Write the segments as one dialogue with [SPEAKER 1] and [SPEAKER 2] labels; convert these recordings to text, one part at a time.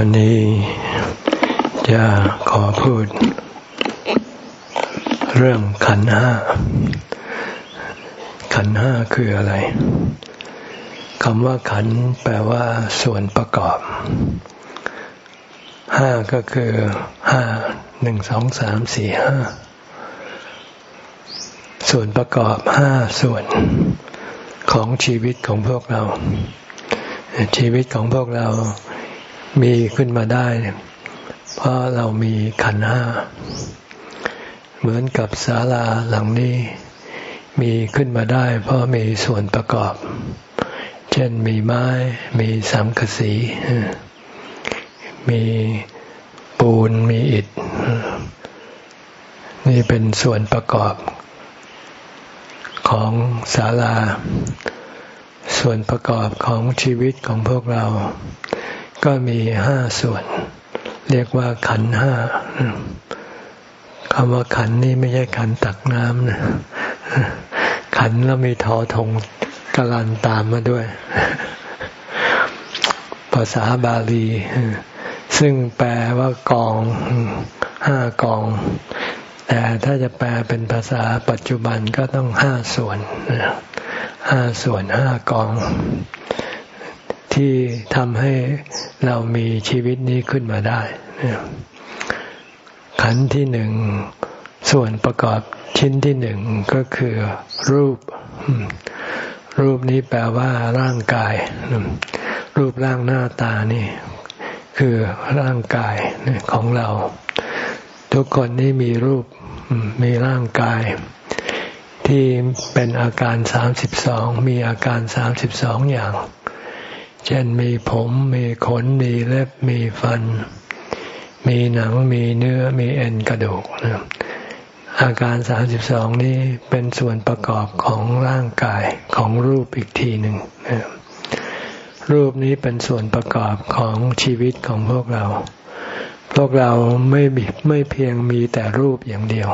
[SPEAKER 1] วันนี้จะขอพูด เรื่องขันห้า ขันห้าคืออะไรคำว่าขันแปลว่า ส่วนประกอบ ห้าก็คือห้าหนึ่งสองสามสี่ห้าส่วนประกอบห้าส่วนของชีวิตของพวกเรา ชีวิตของพวกเรา มีขึ้นมาได้ เพราะเรามีขันห้า เหมือนกับศาลาหลังนี้ มีขึ้นมาได้ เพราะมีส่วนประกอบ เช่นมีไม้ มีสังกสี มีปูน มีอิฐ นี่เป็นส่วนประกอบของศาลา ส่วนประกอบของชีวิตของพวกเรา ก็มีห้าส่วน เรียกว่าขันห้าคำว่าขันนี่ไม่ใช่ขันตักน้ำนะขันแล้วมีทอทงกลันตามมาด้วย ภาษาบาลี ซึ่งแปลว่ากองห้ากอง แต่ถ้าจะแปลเป็นภาษาปัจจุบันก็ต้องห้าส่วนห้าส่วนห้ากอง ที่ทำให้เรามีชีวิตนี้ขึ้นมาได้ ขันที่หนึ่งส่วนประกอบชิ้นที่หนึ่งก็คือรูป รูปนี้แปลว่าร่างกาย รูปร่างหน้าตานี่ คือร่างกายของเรา ทุกคนนี่มีรูปมีร่างกายที่เป็นอาการสามสิบสองมีอาการสามสิบสองอย่าง เช่นมีผมมีขนมีเล็บมีฟัน มีหนังมีเนื้อมีเอ็นกระดูกอาการสามสิบสองนี้เป็นส่วนประกอบของร่างกายของรูปอีกทีหนึ่งรูปนี้เป็นส่วนประกอบของชีวิตของพวกเรา พวกเราไม่ไม่เพียงมีแต่รูปอย่างเดียว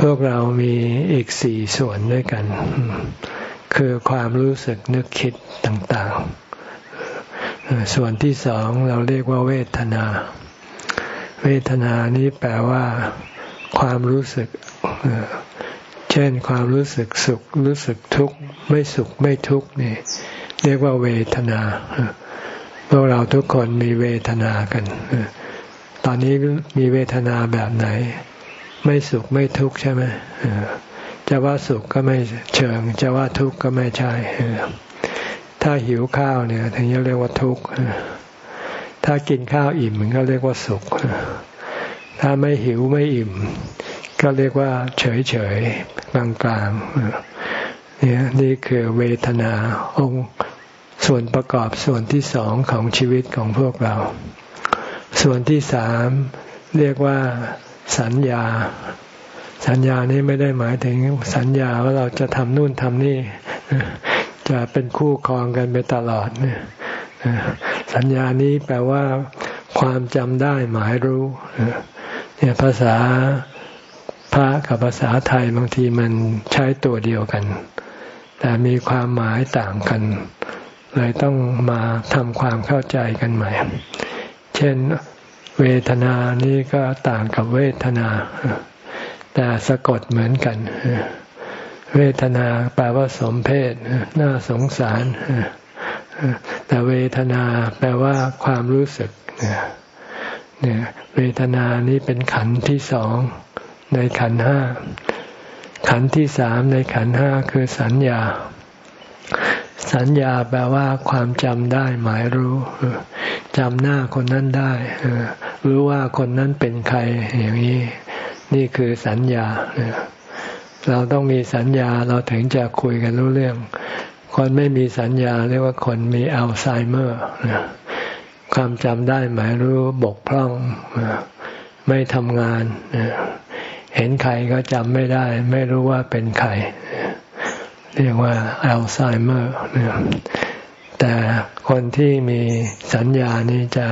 [SPEAKER 1] พวกเรามีอีกสี่ส่วนด้วยกัน คือความรู้สึกนึกคิดต่างๆ ส่วนที่สองเราเรียกว่าเวทนา เวทนานี้แปลว่า ความรู้สึก เช่นความรู้สึกสุข รู้สึกทุกข์ไม่สุขไม่ทุกข์นี่ เรียกว่าเวทนาพวกเราทุกคนมีเวทนากันตอนนี้มีเวทนาแบบไหน ไม่สุขไม่ทุกข์ใช่ไหมจะว่าสุขก็ไม่เชิง จะว่าทุกข์ก็ไม่ใช่ ถ้าหิวข้าวเนี่ยถึงจะเรียกว่าทุกข์ถ้ากินข้าวอิ่มมันก็เรียกว่าสุข ถ้าไม่หิวไม่อิ่ม ก็เรียกว่า เฉยเฉยกลางกลางเนี่ยนี่คือเวทนาองค์ส่วนประกอบส่วนที่สองของชีวิตของพวกเรา ส่วนที่สามเรียกว่าสัญญา สัญญานี้ไม่ได้หมายถึงสัญญาว่าเราจะทำนู่นทำนี่ จะเป็นคู่ครองกันไปตลอดเนี่ยสัญญานี้แปลว่า ความจำได้หมายรู้เนี่ยภาษาพระกับภาษาไทยบางทีมันใช้ตัวเดียวกัน แต่มีความหมายต่างกัน เลยต้องมาทำความเข้าใจกันใหม่ เช่นเวทนานี้ก็ต่างกับเวทนา แต่สะกดเหมือนกันเเวทนาแปลว่าสมเพศน่าสงสาร แต่เวทนาแปลว่าความรู้สึกเนี่ยเวทนานี้เป็นขันธ์ที่สองในขันห้า ขันธ์ที่สามในขันห้าคือสัญญา สัญญาแปลว่าความจำได้หมายรู้จำหน้าคนนั้นได้รู้ว่าคนนั้นเป็นใครอย่างนี้ นี่คือสัญญาเเราต้องมีสัญญาเราถึงจะคุยกันรู้เรื่อง คนไม่มีสัญญาเรียกว่าคนมีอัลไซเมอร์ความจำได้หมายรู้บกพร่องไม่ทำงาน เห็นใครก็จำไม่ได้ ไม่รู้ว่าเป็นใคร เรียกว่าอัลไซเมอร์แต่คนที่มีสัญญานี้จะ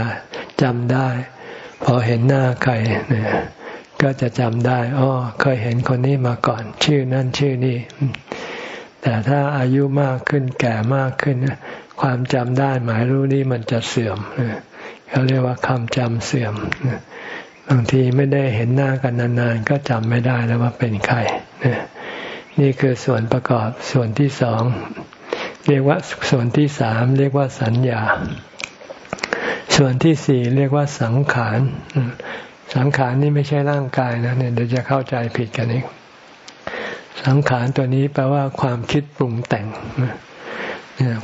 [SPEAKER 1] จำได้ พอเห็นหน้าใครเนี่ย ก็จะจำได้อ๋อเคยเห็นคนนี้มาก่อน ชื่อนั่นชื่อนี่แต่ถ้าอายุมากขึ้นแก่มากขึ้น ความจำได้หมายรู้นี่มันจะเสื่อมเขาเรียกว่าความจำเสื่อมบางทีไม่ได้เห็นหน้ากันนานๆ ก็จำไม่ได้แล้วว่าเป็นใครนี่คือส่วนประกอบส่วนที่สองเรียกว่าส่วนที่สามเรียกว่าสัญญา ส่วนที่สี่เรียกว่าสังขาร สังขารนี่ไม่ใช่ร่างกายนะเนี่ยเดี๋ยวจะเข้าใจผิดกันเองสังขารตัวนี้แปลว่าความคิดปรุงแต่ง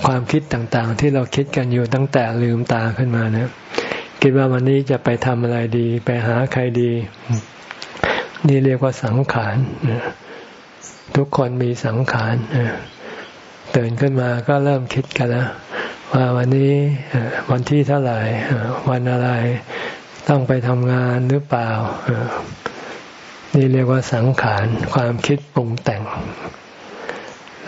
[SPEAKER 1] ความคิดต่างๆ ที่เราคิดกันอยู่ตั้งแต่ลืมตาขึ้นมานะคิดว่าวันนี้จะไปทำอะไรดี ไปหาใครดี นี่เรียกว่าสังขารทุกคนมีสังขารตื่นขึ้นมาก็เริ่มคิดกันแล้วว่าวันนี้วันที่เท่าไหร่วันอะไร ต้องไปทำงานหรือเปล่า นี่เรียกว่าสังขารความคิดปรุงแต่ง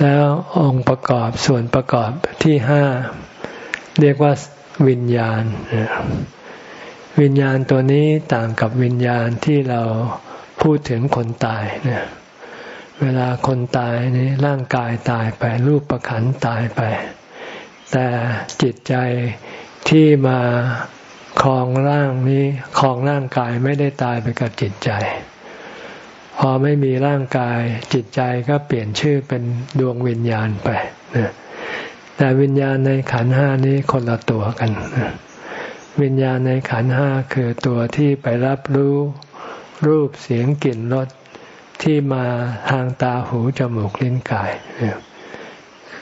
[SPEAKER 1] แล้วองค์ประกอบส่วนประกอบที่ห้าเรียกว่าวิญญาณ วิญญาณตัวนี้ต่างกับวิญญาณที่เราพูดถึงคนตายเนี่ยเวลาคนตายนี่ร่างกายตายไปรูปประขันตายไป แต่จิตใจที่มา คลองร่างนี้คลองร่างกายไม่ได้ตายไปกับจิตใจ พอไม่มีร่างกายจิตใจก็เปลี่ยนชื่อเป็นดวงวิญญาณไปแต่วิญญาณในขันห้านี้คนละตัวกัน วิญญาณในขันห้าคือตัวที่ไปรับรู้รูปเสียงกลิ่นรสที่มาทางตาหูจมูกลิ้นกาย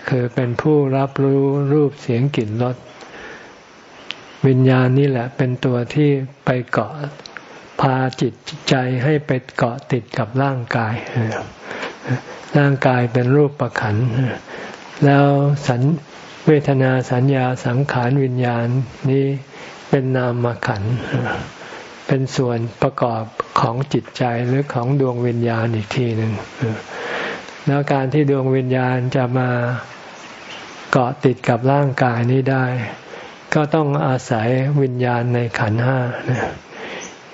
[SPEAKER 1] คือเป็นผู้รับรู้รูปเสียงกลิ่นรส วิญญาณนี่แหละเป็นตัวที่ไปเกาะพาจิตใจให้ไปเกาะติดกับร่างกาย ร่างกายเป็นรูปประขัน แล้วสัญเวทนาสัญญาสังขารวิญญาณนี้เป็นนามขัน เป็นส่วนประกอบของจิตใจหรือของดวงวิญญาณอีกทีหนึ่งแล้วการที่ดวงวิญญาณจะมาเกาะติดกับร่างกายนี้ได้ ก็ต้องอาศัยวิญญาณในขันห้า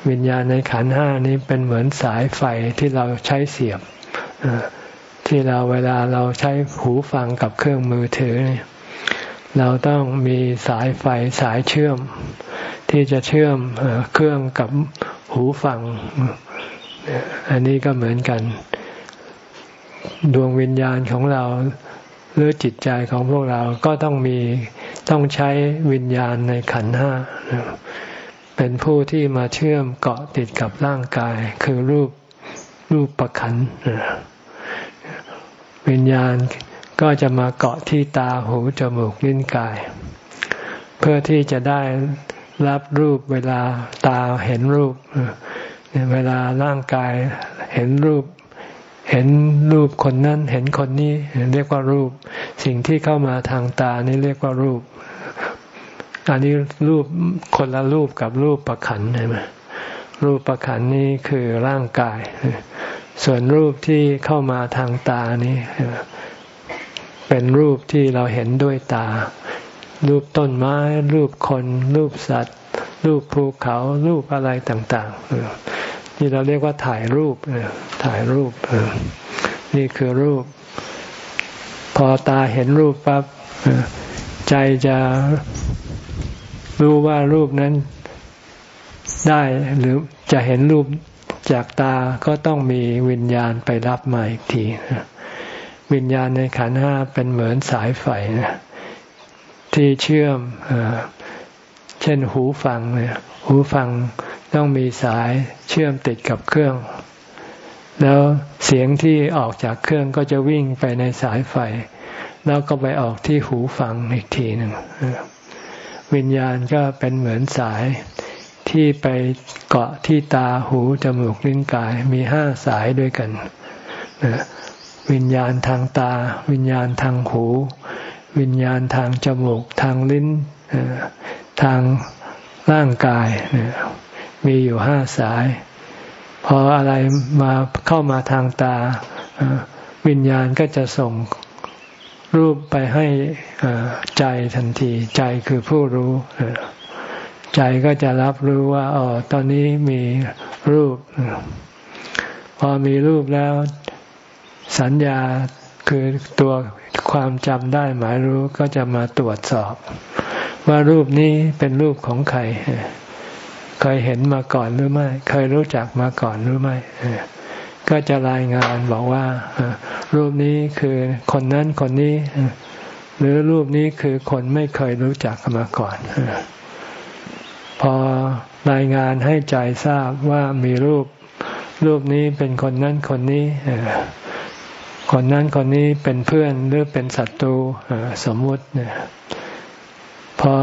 [SPEAKER 1] วิญญาณในขันห้านี้เป็นเหมือนสายไฟที่เราใช้เสียบที่เราเวลาเราใช้หูฟังกับเครื่องมือถือ เราต้องมีสายไฟสายเชื่อม ที่จะเชื่อมเครื่องกับหูฟัง อันนี้ก็เหมือนกัน ดวงวิญญาณของเราหรือจิตใจของพวกเราก็ต้องมี ต้องใช้วิญญาณในขันห้าเป็นผู้ที่มาเชื่อมเกาะติดกับร่างกาย คือรูปรูปประขันวิญญาณก็จะมาเกาะที่ตาหูจมูกลิ้นกาย เพื่อที่จะได้รับรูปเวลาตาเห็นรูป เวลาร่างกายเห็นรูป เห็นรูปคนนั้นเห็นคนนี้เรียกว่ารูป สิ่งที่เข้ามาทางตานี่เรียกว่ารูป อันนี้รูปคนละรูปกับรูปประขันใช่ไหมรูปประขันนี้คือร่างกาย ส่วนรูปที่เข้ามาทางตานี้เป็นรูปที่เราเห็นด้วยตา รูปต้นไม้ รูปคน รูปสัตว์ รูปภูเขา รูปอะไรต่าง ๆ นี่เราเรียกว่าถ่ายรูปถ่ายรูปนี่คือรูป พอตาเห็นรูปปั๊บใจจะรู้ว่ารูปนั้นได้หรือจะเห็นรูปจากตาก็ต้องมีวิญญาณไปรับมาอีกที วิญญาณในขันห้าเป็นเหมือนสายไฟนะที่เชื่อมเช่นหูฟังเนี่ยหูฟัง ต้องมีสายเชื่อมติดกับเครื่อง แล้วเสียงที่ออกจากเครื่องก็จะวิ่งไปในสายไฟ แล้วก็ไปออกที่หูฟังอีกทีหนึ่งวิญญาณก็เป็นเหมือนสายที่ไปเกาะที่ตาหูจมูกลิ้นกายมีห้าสายด้วยกัน วิญญาณทางตา วิญญาณทางหู วิญญาณทางจมูก ทางลิ้นทางร่างกาย มีอยู่ห้าสาย พออะไรมาเข้ามาทางตา วิญญาณก็จะส่งรูปไปให้ใจทันที ใจคือผู้รู้ ใจก็จะรับรู้ว่าอ๋อตอนนี้มีรูป พอมีรูปแล้ว สัญญาคือตัวความจำได้หมายรู้ก็จะมาตรวจสอบ ว่ารูปนี้เป็นรูปของใคร เคยเห็นมาก่อนหรือไม่ เคยรู้จักมาก่อนหรือไม่ก็จะรายงานบอกว่ารูปนี้คือคนนั้นคนนี้ หรือรูปนี้คือคนไม่เคยรู้จักมาก่อนพอรายงานให้ใจทราบว่ามีรูป รูปนี้เป็นคนนั้นคนนี้คนนั้นคนนี้เป็นเพื่อนหรือเป็นศัตรูสมมุติเนี่ยพอ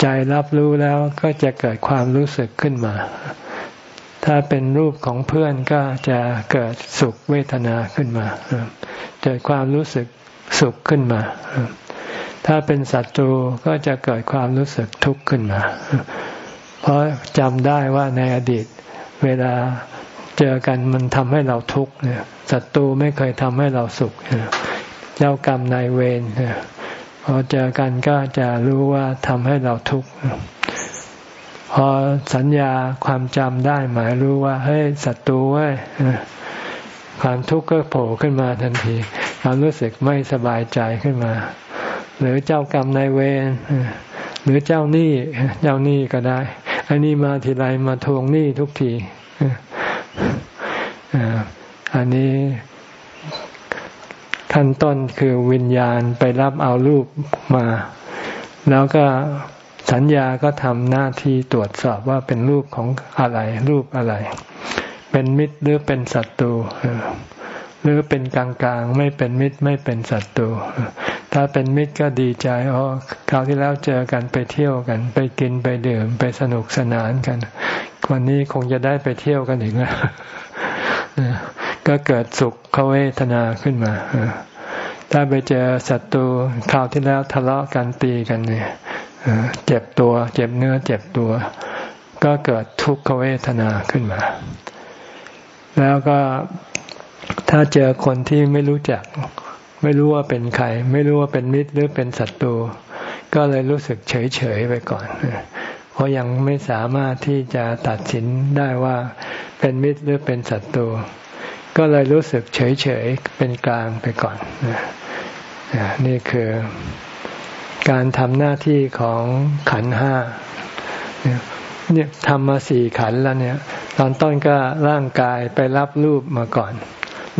[SPEAKER 1] ใจรับรู้แล้วก็จะเกิดความรู้สึกขึ้นมา ถ้าเป็นรูปของเพื่อนก็จะเกิดสุขเวทนาขึ้นมา เกิดความรู้สึกสุขขึ้นมา ถ้าเป็นศัตรูก็จะเกิดความรู้สึกทุกข์ขึ้นมา เพราะจำได้ว่าในอดีตเวลาเจอกันมันทำให้เราทุกข์เนี่ยศัตรูไม่เคยทำให้เราสุขเจ้ากรรมนายเวร พอเจอกันก็จะรู้ว่าทำให้เราทุกข์พอสัญญาความจำได้หมายรู้ว่าเฮ้ยศัตรูเว้ยความทุกข์ก็โผล่ขึ้นมาทันที ความรู้สึกไม่สบายใจขึ้นมา หรือเจ้ากรรมนายเวรหรือเจ้าหนี้เจ้าหนี้ก็ได้ อันนี้มาทีไรมาทวงหนี้ทุกทีอันนี้ ขั้นต้นคือวิญญาณไปรับเอารูปมา แล้วก็สัญญาก็ทำหน้าที่ตรวจสอบว่าเป็นรูปของอะไรรูปอะไร เป็นมิตรหรือเป็นศัตรูหรือเป็นกลางๆ ไม่เป็นมิตรไม่เป็นศัตรูถ้าเป็นมิตรก็ดีใจอ๋อคราวที่แล้วเจอกันไปเที่ยวกัน ไปกินไปดื่มไปสนุกสนานกันวันนี้คงจะได้ไปเที่ยวกันอีกแล้ว ก็เกิดสุขเขาเวทนาขึ้นมาถ้าไปเจอศัตรูคราวที่แล้วทะเลาะกันตีกันเนี่ยเจ็บตัว เจ็บเนื้อ เจ็บตัว ก็เกิดทุกขเวทนาขึ้นมา แล้วก็ถ้าเจอคนที่ไม่รู้จัก ไม่รู้ว่าเป็นใคร ไม่รู้ว่าเป็นมิตรหรือเป็นศัตรู ก็เลยรู้สึกเฉยเฉยไปก่อน เพราะยังไม่สามารถที่จะตัดสินได้ว่าเป็นมิตรหรือเป็นศัตรู ก็เลยรู้สึกเฉยๆเป็นกลางไปก่อนนี่คือการทำหน้าที่ของขันห้าเนี่ยทำมาสี่ขันแล้วเนี่ย ตอนต้นก็ร่างกายไปรับรูปมาก่อน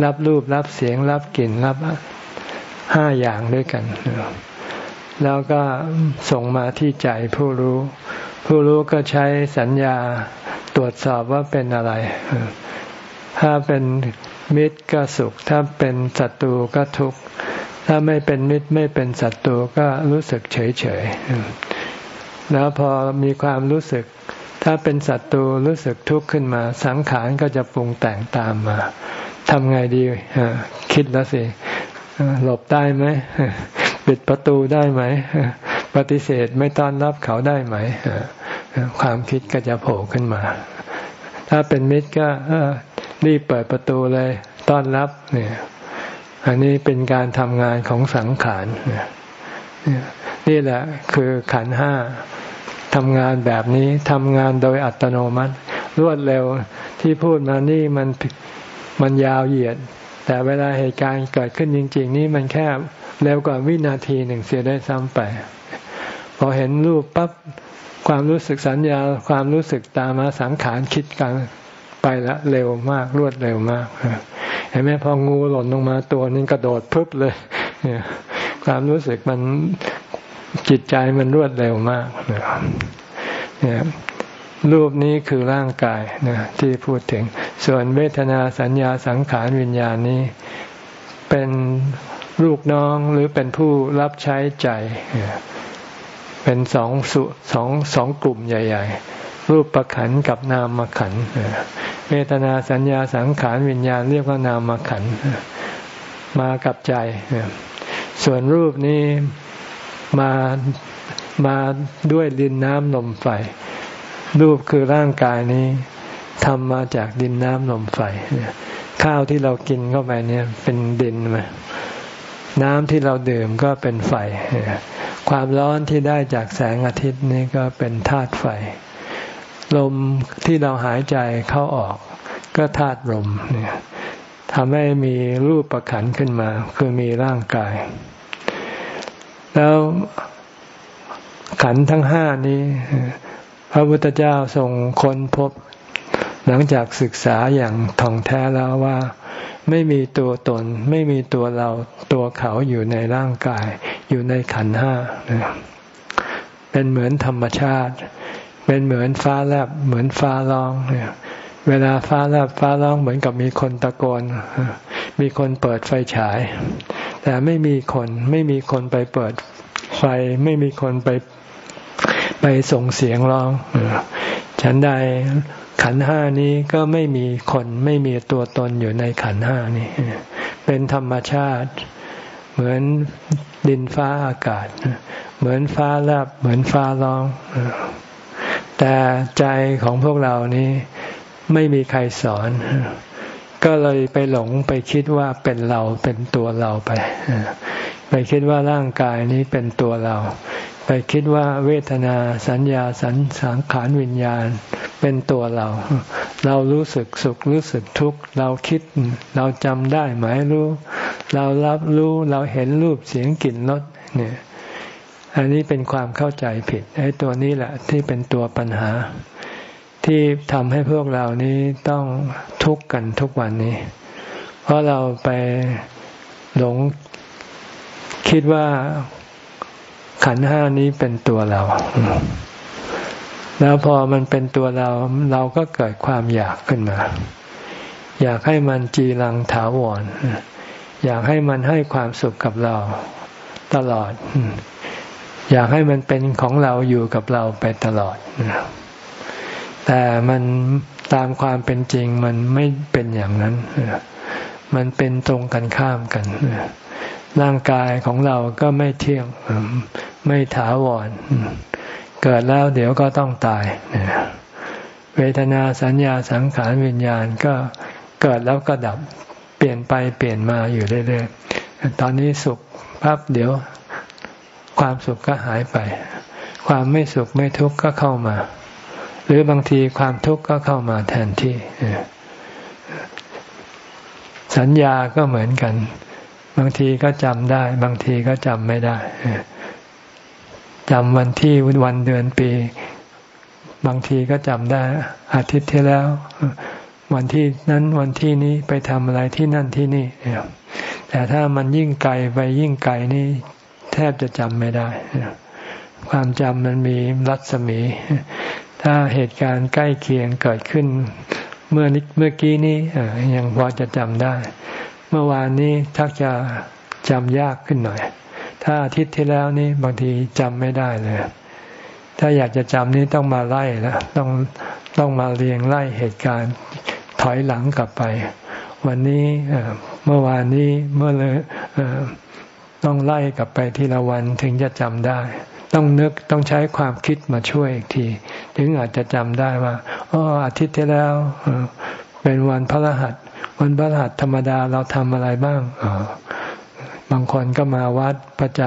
[SPEAKER 1] รับรูปรับเสียงรับกลิ่นรับห้าอย่างด้วยกัน แล้วก็ส่งมาที่ใจผู้รู้ ผู้รู้ก็ใช้สัญญาตรวจสอบว่าเป็นอะไร ถ้าเป็นมิตรก็สุข ถ้าเป็นศัตรูก็ทุกข์ ถ้าไม่เป็นมิตรไม่เป็นศัตรูก็รู้สึกเฉยเฉยแล้วพอมีความรู้สึก ถ้าเป็นศัตรูรู้สึกทุกข์ขึ้นมา สังขารก็จะปรุงแต่งตามมาทำไงดีคิดแล้วสิหลบได้ไหมปิดประตูได้ไหมปฏิเสธไม่ต้อนรับเขาได้ไหมความคิดก็จะโผล่ขึ้นมา ถ้าเป็นมิตรก็ รีบเปิดประตูเลยต้อนรับเนี่ย อันนี้เป็นการทำงานของสังขารนี่แหละคือขันห้าทำงานแบบนี้ทำงานโดยอัตโนมัติ รวดเร็วที่พูดมานี่มันมันยาวเหยียด แต่เวลาเหตุการณ์เกิดขึ้นจริง ๆ นี่มันแค่เร็วกว่าวินาทีหนึ่งเสียได้ซ้ำไป พอเห็นรูปปั๊บความรู้สึกสัญญาความรู้สึกตามมาสังขารคิดกัน ไปละเร็วมากรวดเร็วมากเห็นไหมพองูหล่นลงมาตัวนึงกระโดดพึบเลยเนี่ยความรู้สึกมันจิตใจมันรวดเร็วมากเนี่ยรูปนี้คือร่างกายนะที่พูดถึง ส่วนเวทนาสัญญาสังขารวิญญาณนี้ เป็นลูกน้องหรือเป็นผู้รับใช้ใจ เป็นสองสุสองสองกลุ่มใหญ่ ๆ รูปประขันกับนามขัน เวทนาสัญญาสังขารวิญญาณเรียกว่านามขันมากับใจ ส่วนรูปนี้มามาด้วยดินน้ำลมไฟ รูปคือร่างกายนี้ทำมาจากดินน้ำลมไฟ ข้าวที่เรากินเข้าไปเนี่ยเป็นดินมาน้ำที่เราดื่มก็เป็นไฟ ความร้อนที่ได้จากแสงอาทิตย์นี่ก็เป็นธาตุไฟ ลมที่เราหายใจเข้าออก ก็ธาตุลมเนี่ยทำให้มีรูปประขันขึ้นมา คือมีร่างกาย แล้วขันทั้งห้านี้ พระพุทธเจ้าทรงค้นพบ หลังจากศึกษาอย่างท่องแท้แล้วว่า ไม่มีตัวตน ไม่มีตัวเราตัวเขาอยู่ในร่างกาย อยู่ในขันห้าเป็นเหมือนธรรมชาติ เป็นเหมือนฟ้าแลบเหมือนฟ้าร้องเนี่ยเวลาฟ้าแลบฟ้าร้องเหมือนกับมีคนตะโกน มีคนเปิดไฟฉาย แต่ไม่มีคนไม่มีคนไปเปิดไฟไม่มีคนไปไปส่งเสียงร้องฉันใดขันห้านี้ก็ไม่มีคนไม่มีตัวตนอยู่ในขันห้านี้ เป็นธรรมชาติ เหมือนดินฟ้าอากาศ เหมือนฟ้าแลบเหมือนฟ้าร้อง แต่ใจของพวกเรานี้ไม่มีใครสอน ก็เลยไปหลงไปคิดว่าเป็นเราเป็นตัวเราไป ไปคิดว่าร่างกายนี้เป็นตัวเรา ไปคิดว่าเวทนาสัญญาสัญสังขารวิญญาณเป็นตัวเรา เรารู้สึกสุขรู้สึกทุกข์เราคิดเราจำได้หมายรู้ เรารับรู้เราเห็นรูปเสียงกลิ่นรสเนี่ย อันนี้เป็นความเข้าใจผิดไอ้ตัวนี้แหละที่เป็นตัวปัญหา ที่ทำให้พวกเรานี้ต้องทุกข์กันทุกวันนี้ เพราะเราไปหลงคิดว่าขันห้านี้เป็นตัวเรา แล้วพอมันเป็นตัวเราเราก็เกิดความอยากขึ้นมา อยากให้มันจีรังถาวร อยากให้มันให้ความสุขกับเราตลอด อยากให้มันเป็นของเราอยู่กับเราไปตลอด แต่มันตามความเป็นจริงมันไม่เป็นอย่างนั้น มันเป็นตรงกันข้ามกัน ร่างกายของเราก็ไม่เที่ยง ไม่ถาวร เกิดแล้วเดี๋ยวก็ต้องตาย เวทนาสัญญาสังขารวิญญาณก็เกิดแล้วก็ดับ เปลี่ยนไปเปลี่ยนมาอยู่เรื่อยๆ ตอนนี้สุขพับเดี๋ยว ความสุขก็หายไป ความไม่สุขไม่ทุกข์ก็เข้ามา หรือบางทีความทุกข์ก็เข้ามาแทนที่สัญญาก็เหมือนกัน บางทีก็จำได้ บางทีก็จำไม่ได้จำวันที่วันเดือนปี บางทีก็จำได้ อาทิตย์ที่แล้ว วันที่นั้นวันที่นี้ไปทำอะไรที่นั่นที่นี่แต่ถ้ามันยิ่งไกลไปยิ่งไกลนี่ บจะจำไม่ได้ ความจำมันมีรัศมี ถ้าเหตุการณ์ใกล้เคียงเกิดขึ้น เมื่อเมื่อกี้นี้ยังพอจะจำได้ เมื่อวานนี้ทักจะจำยากขึ้นหน่อย ถ้าอาทิตย์ที่แล้วนี้บางทีจำไม่ได้เลย ถ้าอยากจะจำนี้ต้องมาไล่แล้วต้องต้องมาเรียงไล่เหตุการณ์ถอยหลังกลับไป วันนี้เมื่อวานนี้เมื่อเลย ต้องไล่กลับไปทีละวันถึงจะจำได้ ต้องนึกต้องใช้ความคิดมาช่วยอีกที ถึงอาจจะจำได้ว่าอ๋ออาทิตย์ที่แล้วเป็นวันพระรหัส วันพระรหัสธรรมดาเราทำอะไรบ้างบางคนก็มาวัดประจ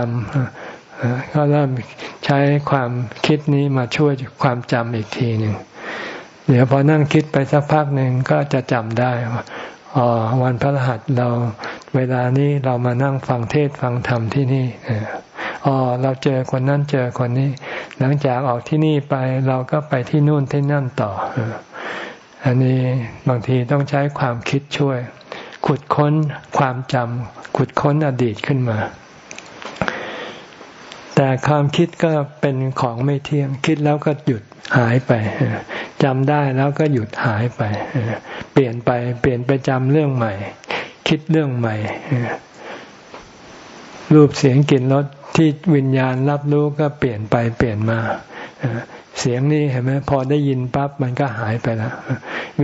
[SPEAKER 1] ำก็เริ่มใช้ความคิดนี้มาช่วยความจำอีกทีหนึ่งเดี๋ยวพอนั่งคิดไปสักพักหนึ่งก็จะจำได้ว่าอ๋อวันพระรหัสเรา เวลานี้เรามานั่งฟังเทศฟังธรรมที่นี่อ๋อเราเจอคนนั้นเจอคนนี้ หลังจากออกที่นี่ไปเราก็ไปที่นู่นที่นั่นต่อ อันนี้บางทีต้องใช้ความคิดช่วย ขุดค้นความจำขุดค้นอดีตขึ้นมา แต่ความคิดก็เป็นของไม่เที่ยง คิดแล้วก็หยุดหายไปจำได้แล้วก็หยุดหายไป เปลี่ยนไป เปลี่ยนไปจำเรื่องใหม่ คิดเรื่องใหม่ รูปเสียงกลิ่นรสที่วิญญาณรับรู้ก็เปลี่ยนไปเปลี่ยนมา เสียงนี่เห็นไหมพอได้ยินปั๊บมันก็หายไปแล้ว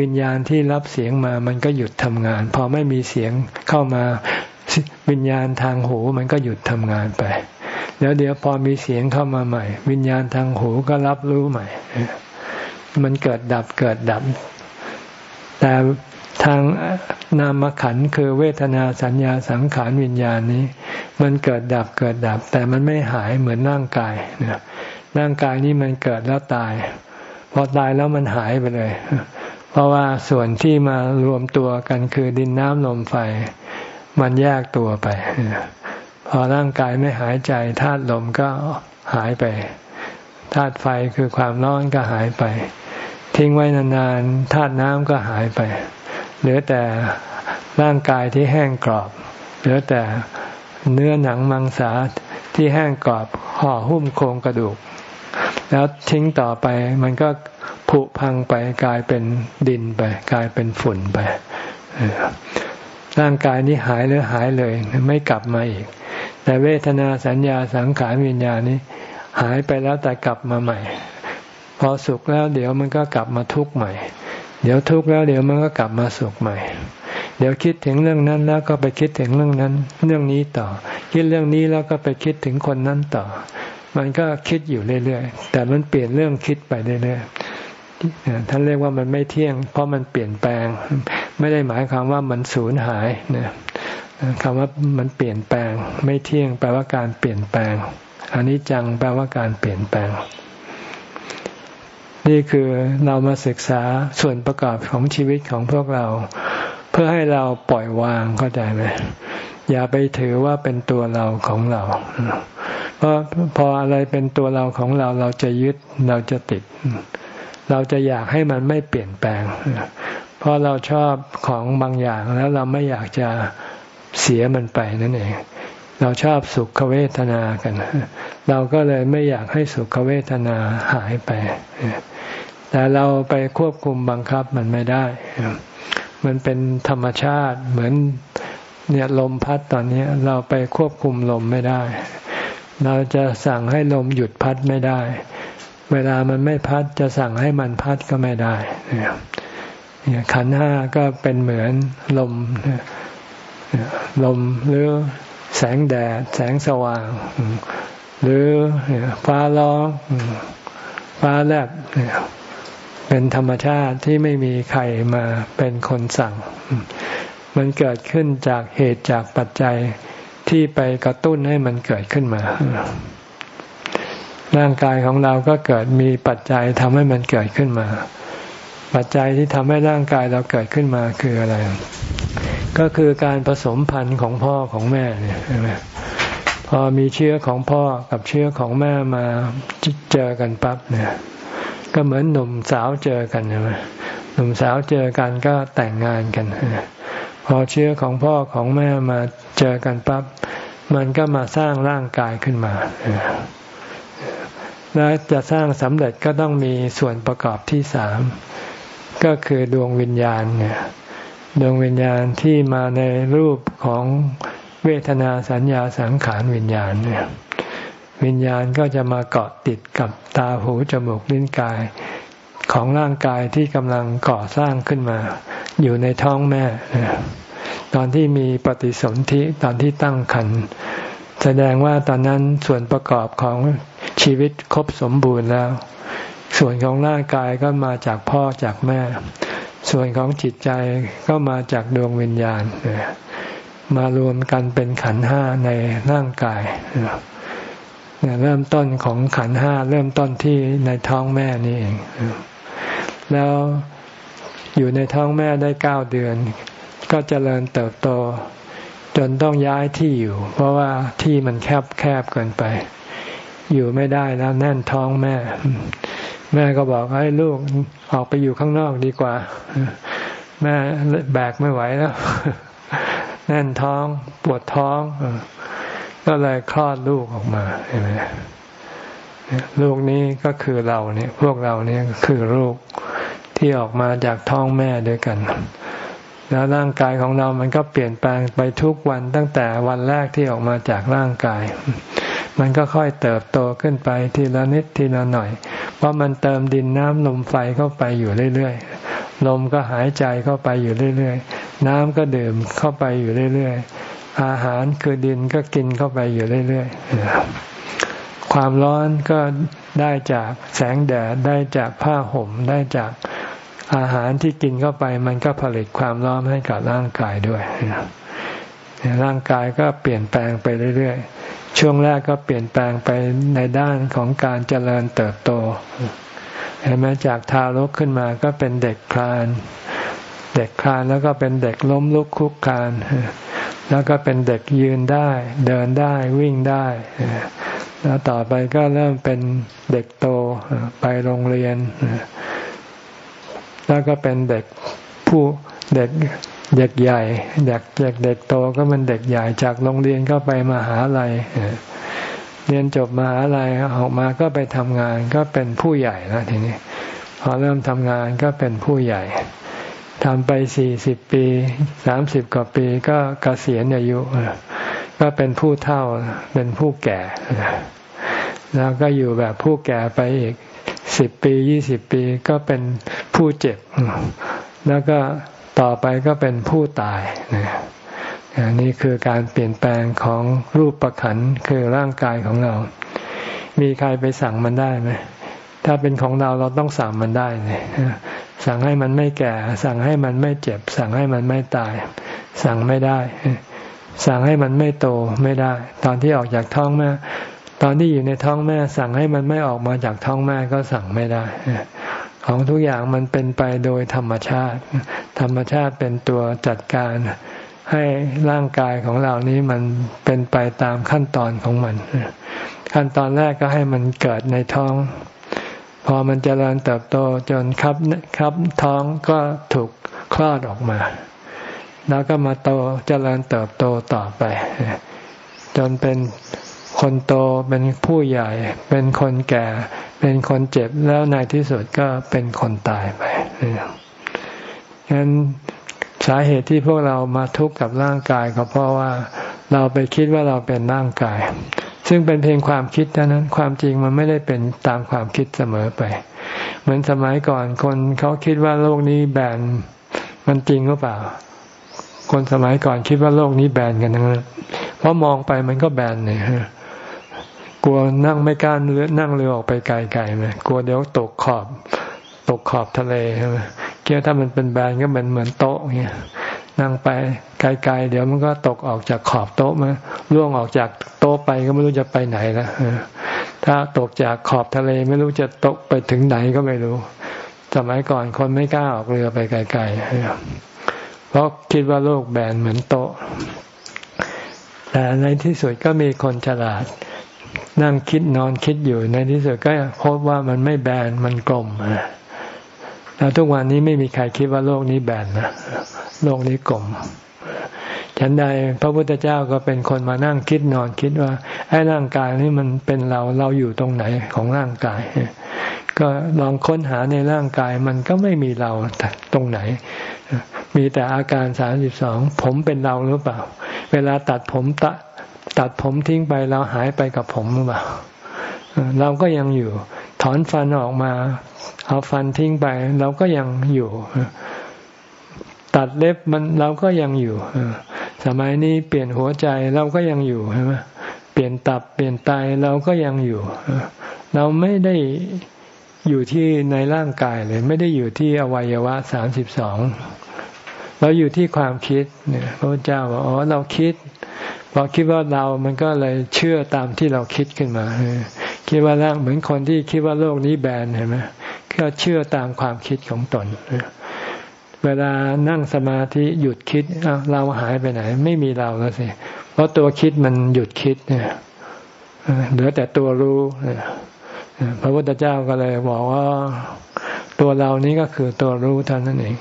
[SPEAKER 1] วิญญาณที่รับเสียงมามันก็หยุดทำงาน พอไม่มีเสียงเข้ามาวิญญาณทางหูมันก็หยุดทำงานไปแล้วเดี๋ยวพอมีเสียงเข้ามาใหม่ วิญญาณทางหูก็รับรู้ใหม่ มันเกิดดับเกิดดับ แต่ ทางนามขันคือเวทนาสัญญาสังขารวิญญาณนี้ มันเกิดดับเกิดดับ แต่มันไม่หายเหมือนร่างกายนะร่างกายนี้มันเกิดแล้วตาย พอตายแล้วมันหายไปเลย เพราะว่าส่วนที่มารวมตัวกันคือดินน้ำลมไฟ มันแยกตัวไป พอร่างกายไม่หายใจธาตุลมก็หายไปธาตุไฟคือความร้อนก็หายไป ทิ้งไว้นานๆธาตุน้ำก็หายไป เหลือแต่ร่างกายที่แห้งกรอบ เหลือแต่เนื้อหนังมังสาที่แห้งกรอบห่อหุ้มโครงกระดูก แล้วทิ้งต่อไปมันก็ผุพังไปกลายเป็นดินไป กลายเป็นฝุ่นไปร่างกายนี้หายหรือหายเลย ไม่กลับมาอีก แต่เวทนาสัญญาสังขารวิญญาณนี้ หายไปแล้วแต่กลับมาใหม่ พอสุขแล้วเดี๋ยวมันก็กลับมาทุกข์ใหม่ เดี๋ยวทุกข์แล้วเดี๋ยวมันก็กลับมาสุขใหม่ เดี๋ยวคิดถึงเรื่องนั้นแล้วก็ไปคิดถึงเรื่องนั้น เรื่องนี้ต่อ คิดเรื่องนี้แล้วก็ไปคิดถึงคนนั้นต่อ มันก็คิดอยู่เรื่อยๆ แต่มันเปลี่ยนเรื่องคิดไปเรื่อยๆท่านเรียกว่ามันไม่เที่ยง เพราะมันเปลี่ยนแปลง ไม่ได้หมายความว่ามันสูญหายนะคำว่ามันเปลี่ยนแปลง ไม่เที่ยง แปลว่าการเปลี่ยนแปลงอันนี้จังแปลว่าการเปลี่ยนแปลง นี่คือเรามาศึกษาส่วนประกอบของชีวิตของพวกเรา เพื่อให้เราปล่อยวางเข้าใจไหมอย่าไปถือว่าเป็นตัวเราของเรา เพราะพออะไรเป็นตัวเราของเราเราจะยึดเราจะติด เราจะอยากให้มันไม่เปลี่ยนแปลง เพราะเราชอบของบางอย่างแล้วเราไม่อยากจะเสียมันไปนั่นเอง เราชอบสุขเวทนากัน เราก็เลยไม่อยากให้สุขเวทนาหายไป แต่เราไปควบคุมบังคับมันไม่ได้ มันเป็นธรรมชาติเหมือนเนี่ยลมพัดตอนนี้เราไปควบคุมลมไม่ได้ เราจะสั่งให้ลมหยุดพัดไม่ได้ เวลามันไม่พัดจะสั่งให้มันพัดก็ไม่ได้เนี่ยขันห้าก็เป็นเหมือนลมลมหรือแสงแดด แสงสว่าง หรือฟ้าร้องฟ้าแลบ เป็นธรรมชาติที่ไม่มีใครมาเป็นคนสั่ง มันเกิดขึ้นจากเหตุจากปัจจัยที่ไปกระตุ้นให้มันเกิดขึ้นมา ร่างกายของเราก็เกิดมีปัจจัยทำให้มันเกิดขึ้นมา ปัจจัยที่ทำให้ร่างกายเราเกิดขึ้นมาคืออะไร ก็คือการผสมพันธุ์ของพ่อของแม่เนี่ยใช่ไหมพอมีเชื้อของพ่อกับเชื้อของแม่มาเจอกันปั๊บเนี่ย ก็เหมือนหนุ่มสาวเจอกันใช่ไหมหนุ่มสาวเจอกันก็แต่งงานกัน พอเชื้อของพ่อของแม่มาเจอกันปั๊บมันก็มาสร้างร่างกายขึ้นมาแล้วจะสร้างสำเร็จก็ต้องมีส่วนประกอบที่สามก็คือดวงวิญญาณเนี่ยดวงวิญญาณที่มาในรูปของเวทนาสัญญาสังขารวิญญาณเนี่ย วิญญาณก็จะมาเกาะติดกับตาหูจมูกลิ้นกาย ของร่างกายที่กำลังก่อสร้างขึ้นมา อยู่ในท้องแม่ ตอนที่มีปฏิสนธิตอนที่ตั้งครรภ์แสดงว่าตอนนั้นส่วนประกอบของชีวิตครบสมบูรณ์แล้ว ส่วนของร่างกายก็มาจากพ่อจากแม่ ส่วนของจิตใจก็มาจากดวงวิญญาณมารวมกันเป็นขันห้าในร่างกาย เริ่มต้นของขันห้าเริ่มต้นที่ในท้องแม่นี่เอง แล้วอยู่ในท้องแม่ได้เก้าเดือน ก็เจริญเติบโต จนต้องย้ายที่อยู่ เพราะว่าที่มันแคบแคบเกินไป อยู่ไม่ได้แล้วแน่นท้องแม่ แม่ก็บอกให้ลูกออกไปอยู่ข้างนอกดีกว่า แม่แบกไม่ไหวแล้ว แน่นท้องปวดท้อง ก็เลยคลอดลูกออกมาเห็นไหมลูกนี้ก็คือเราเนี่ย พวกเราเนี่ยคือลูกที่ออกมาจากท้องแม่ด้วยกัน แล้วร่างกายของเรามันก็เปลี่ยนแปลงไปทุกวันตั้งแต่วันแรกที่ออกมาจากร่างกาย มันก็ค่อยเติบโตขึ้นไปทีละนิดทีละหน่อย เพราะมันเติมดินน้ำลมไฟเข้าไปอยู่เรื่อยๆ ลมก็หายใจเข้าไปอยู่เรื่อยๆ น้ำก็ดื่มเข้าไปอยู่เรื่อยๆ อาหารคือดินก็กินเข้าไปอยู่เรื่อยๆ ความร้อนก็ได้จากแสงแดดได้จากผ้าห่มได้จากอาหารที่กินเข้าไป มันก็ผลิตความร้อนให้กับร่างกายด้วยร่างกายก็เปลี่ยนแปลงไปเรื่อยๆ ช่วงแรกก็เปลี่ยนแปลงไปในด้านของการเจริญเติบโต เห็นไหมจากทารกขึ้นมาก็เป็นเด็กคลาน เด็กคลานแล้วก็เป็นเด็กล้มลุกคุกคลาน แล้วก็เป็นเด็กยืนได้ เดินได้วิ่งได้ แล้วต่อไปก็เริ่มเป็นเด็กโตไปโรงเรียน แล้วก็เป็นเด็กผู้เด็กเด็กใหญ่เด็กเด็กเด็กโตก็มันเด็กใหญ่จากโรงเรียนก็ไปมหาลัยเรียนจบมหาลัยออกมาก็ไปทำงานก็เป็นผู้ใหญ่แล้วทีนี้ พอเริ่มทำงานก็เป็นผู้ใหญ่ ทำไปสี่สิบปีสามสิบกว่าปีก็เกษียณอายุก็เป็นผู้เฒ่าเป็นผู้แก่ แล้วก็อยู่แบบผู้แก่ไปอีกสิบปียี่สิบปีก็เป็นผู้เจ็บ แล้วก็ต่อไปก็เป็นผู้ตายนี่คือการเปลี่ยนแปลงของรูปประขันคือร่างกายของเรา มีใครไปสั่งมันได้ไหมถ้าเป็นของเราเราต้องสั่งมันได้เลย สั่งให้มันไม่แก่ สั่งให้มันไม่เจ็บ สั่งให้มันไม่ตาย สั่งไม่ได้ สั่งให้มันไม่โตไม่ได้ ตอนที่ออกจากท้องแม่ ตอนที่อยู่ในท้องแม่ สั่งให้มันไม่ออกมาจากท้องแม่ก็สั่งไม่ได้ ของทุกอย่างมันเป็นไปโดยธรรมชาติ ธรรมชาติเป็นตัวจัดการ ให้ร่างกายของเรานี้มันเป็นไปตามขั้นตอนของมัน ขั้นตอนแรกก็ให้มันเกิดในท้อง พอมันจเจริญเติบโตจนครับครับท้องก็ถูกคลอดออกมา แล้วก็มาโตเจริญเติบโตต่อไป จนเป็นคนโตเป็นผู้ใหญ่ เป็นคนแก่ เป็นคนเจ็บแล้วในที่สุดก็เป็นคนตายไปฉะนั้นสาเหตุที่พวกเรามาทุกข์กับร่างกายก็เพราะว่าเราไปคิดว่าเราเป็นร่างกาย ซึ่งเป็นเพียงความคิดเท่านั้น ความจริงมันไม่ได้เป็นตามความคิดเสมอไป เหมือนสมัยก่อนคนเขาคิดว่าโลกนี้แบนมันจริงหรือเปล่า คนสมัยก่อนคิดว่าโลกนี้แบนกันทั้งนั้นเพราะมองไปมันก็แบนเลยกลัวนั่งไม่กล้าเรือนั่งเรือออกไปไกลๆไหมกลัวเดี๋ยวตกขอบ ตกขอบทะเลใช่ไหมเกี่ยวถ้ามันเป็นแบนก็เหมือนเหมือนโต๊ะเงี้ย นั่งไปไกลๆเดี๋ยวมันก็ตกออกจากขอบโต๊ะมาล่วงออกจากโต๊ะไปก็ไม่รู้จะไปไหนแล้วถ้าตกจากขอบทะเลไม่รู้จะตกไปถึงไหนก็ไม่รู้ สมัยก่อนคนไม่กล้าออกเรือไปไกลๆเพราะคิดว่าโลกแบนเหมือนโต๊ะ แต่ในที่สุดก็มีคนฉลาด นั่งคิดนอนคิดอยู่ในที่สุดก็พบว่ามันไม่แบนมันกลม แล้วทุกวันนี้ไม่มีใครคิดว่าโลกนี้แบนนะโลกนี้กลมฉันใดพระพุทธเจ้าก็เป็นคนมานั่งคิดนอนคิดว่าไอ้ร่างกายนี้มันเป็นเราเราอยู่ตรงไหนของร่างกาย ก็ลองค้นหาในร่างกายมันก็ไม่มีเราตรงไหน มีแต่อาการสามสิบสองผมเป็นเราหรือเปล่า เวลาตัดผมตตัดผมทิ้งไปเราหายไปกับผมหรือเปล่าเราก็ยังอยู่ ถอนฟันออกมา เอาฟันทิ้งไป เราก็ยังอยู่ ตัดเล็บมันเราก็ยังอยู่สมัยนี้เปลี่ยนหัวใจเราก็ยังอยู่ใช่ไหมเปลี่ยนตับเปลี่ยนไตเราก็ยังอยู่ เราไม่ได้อยู่ที่ในร่างกายเลย ไม่ได้อยู่ที่อวัยวะสามสิบสองเราอยู่ที่ความคิดเนี่ยพระเจ้าบอกอ๋อเราคิดพอคิดว่าเรามันก็เลยเชื่อตามที่เราคิดขึ้นมา คิดว่าร่างเหมือนคนที่คิดว่าโลกนี้แบนเห็นไหมก็เชื่อตามความคิดของตน เวลานั่งสมาธิหยุดคิดเราหายไปไหน ไม่มีเราแล้วสิเพราะตัวคิดมันหยุดคิดเนี่ยเหลือแต่ตัวรู้พระพุทธเจ้าก็เลยบอกว่าตัวเรานี้ก็คือตัวรู้เท่านั้นเอง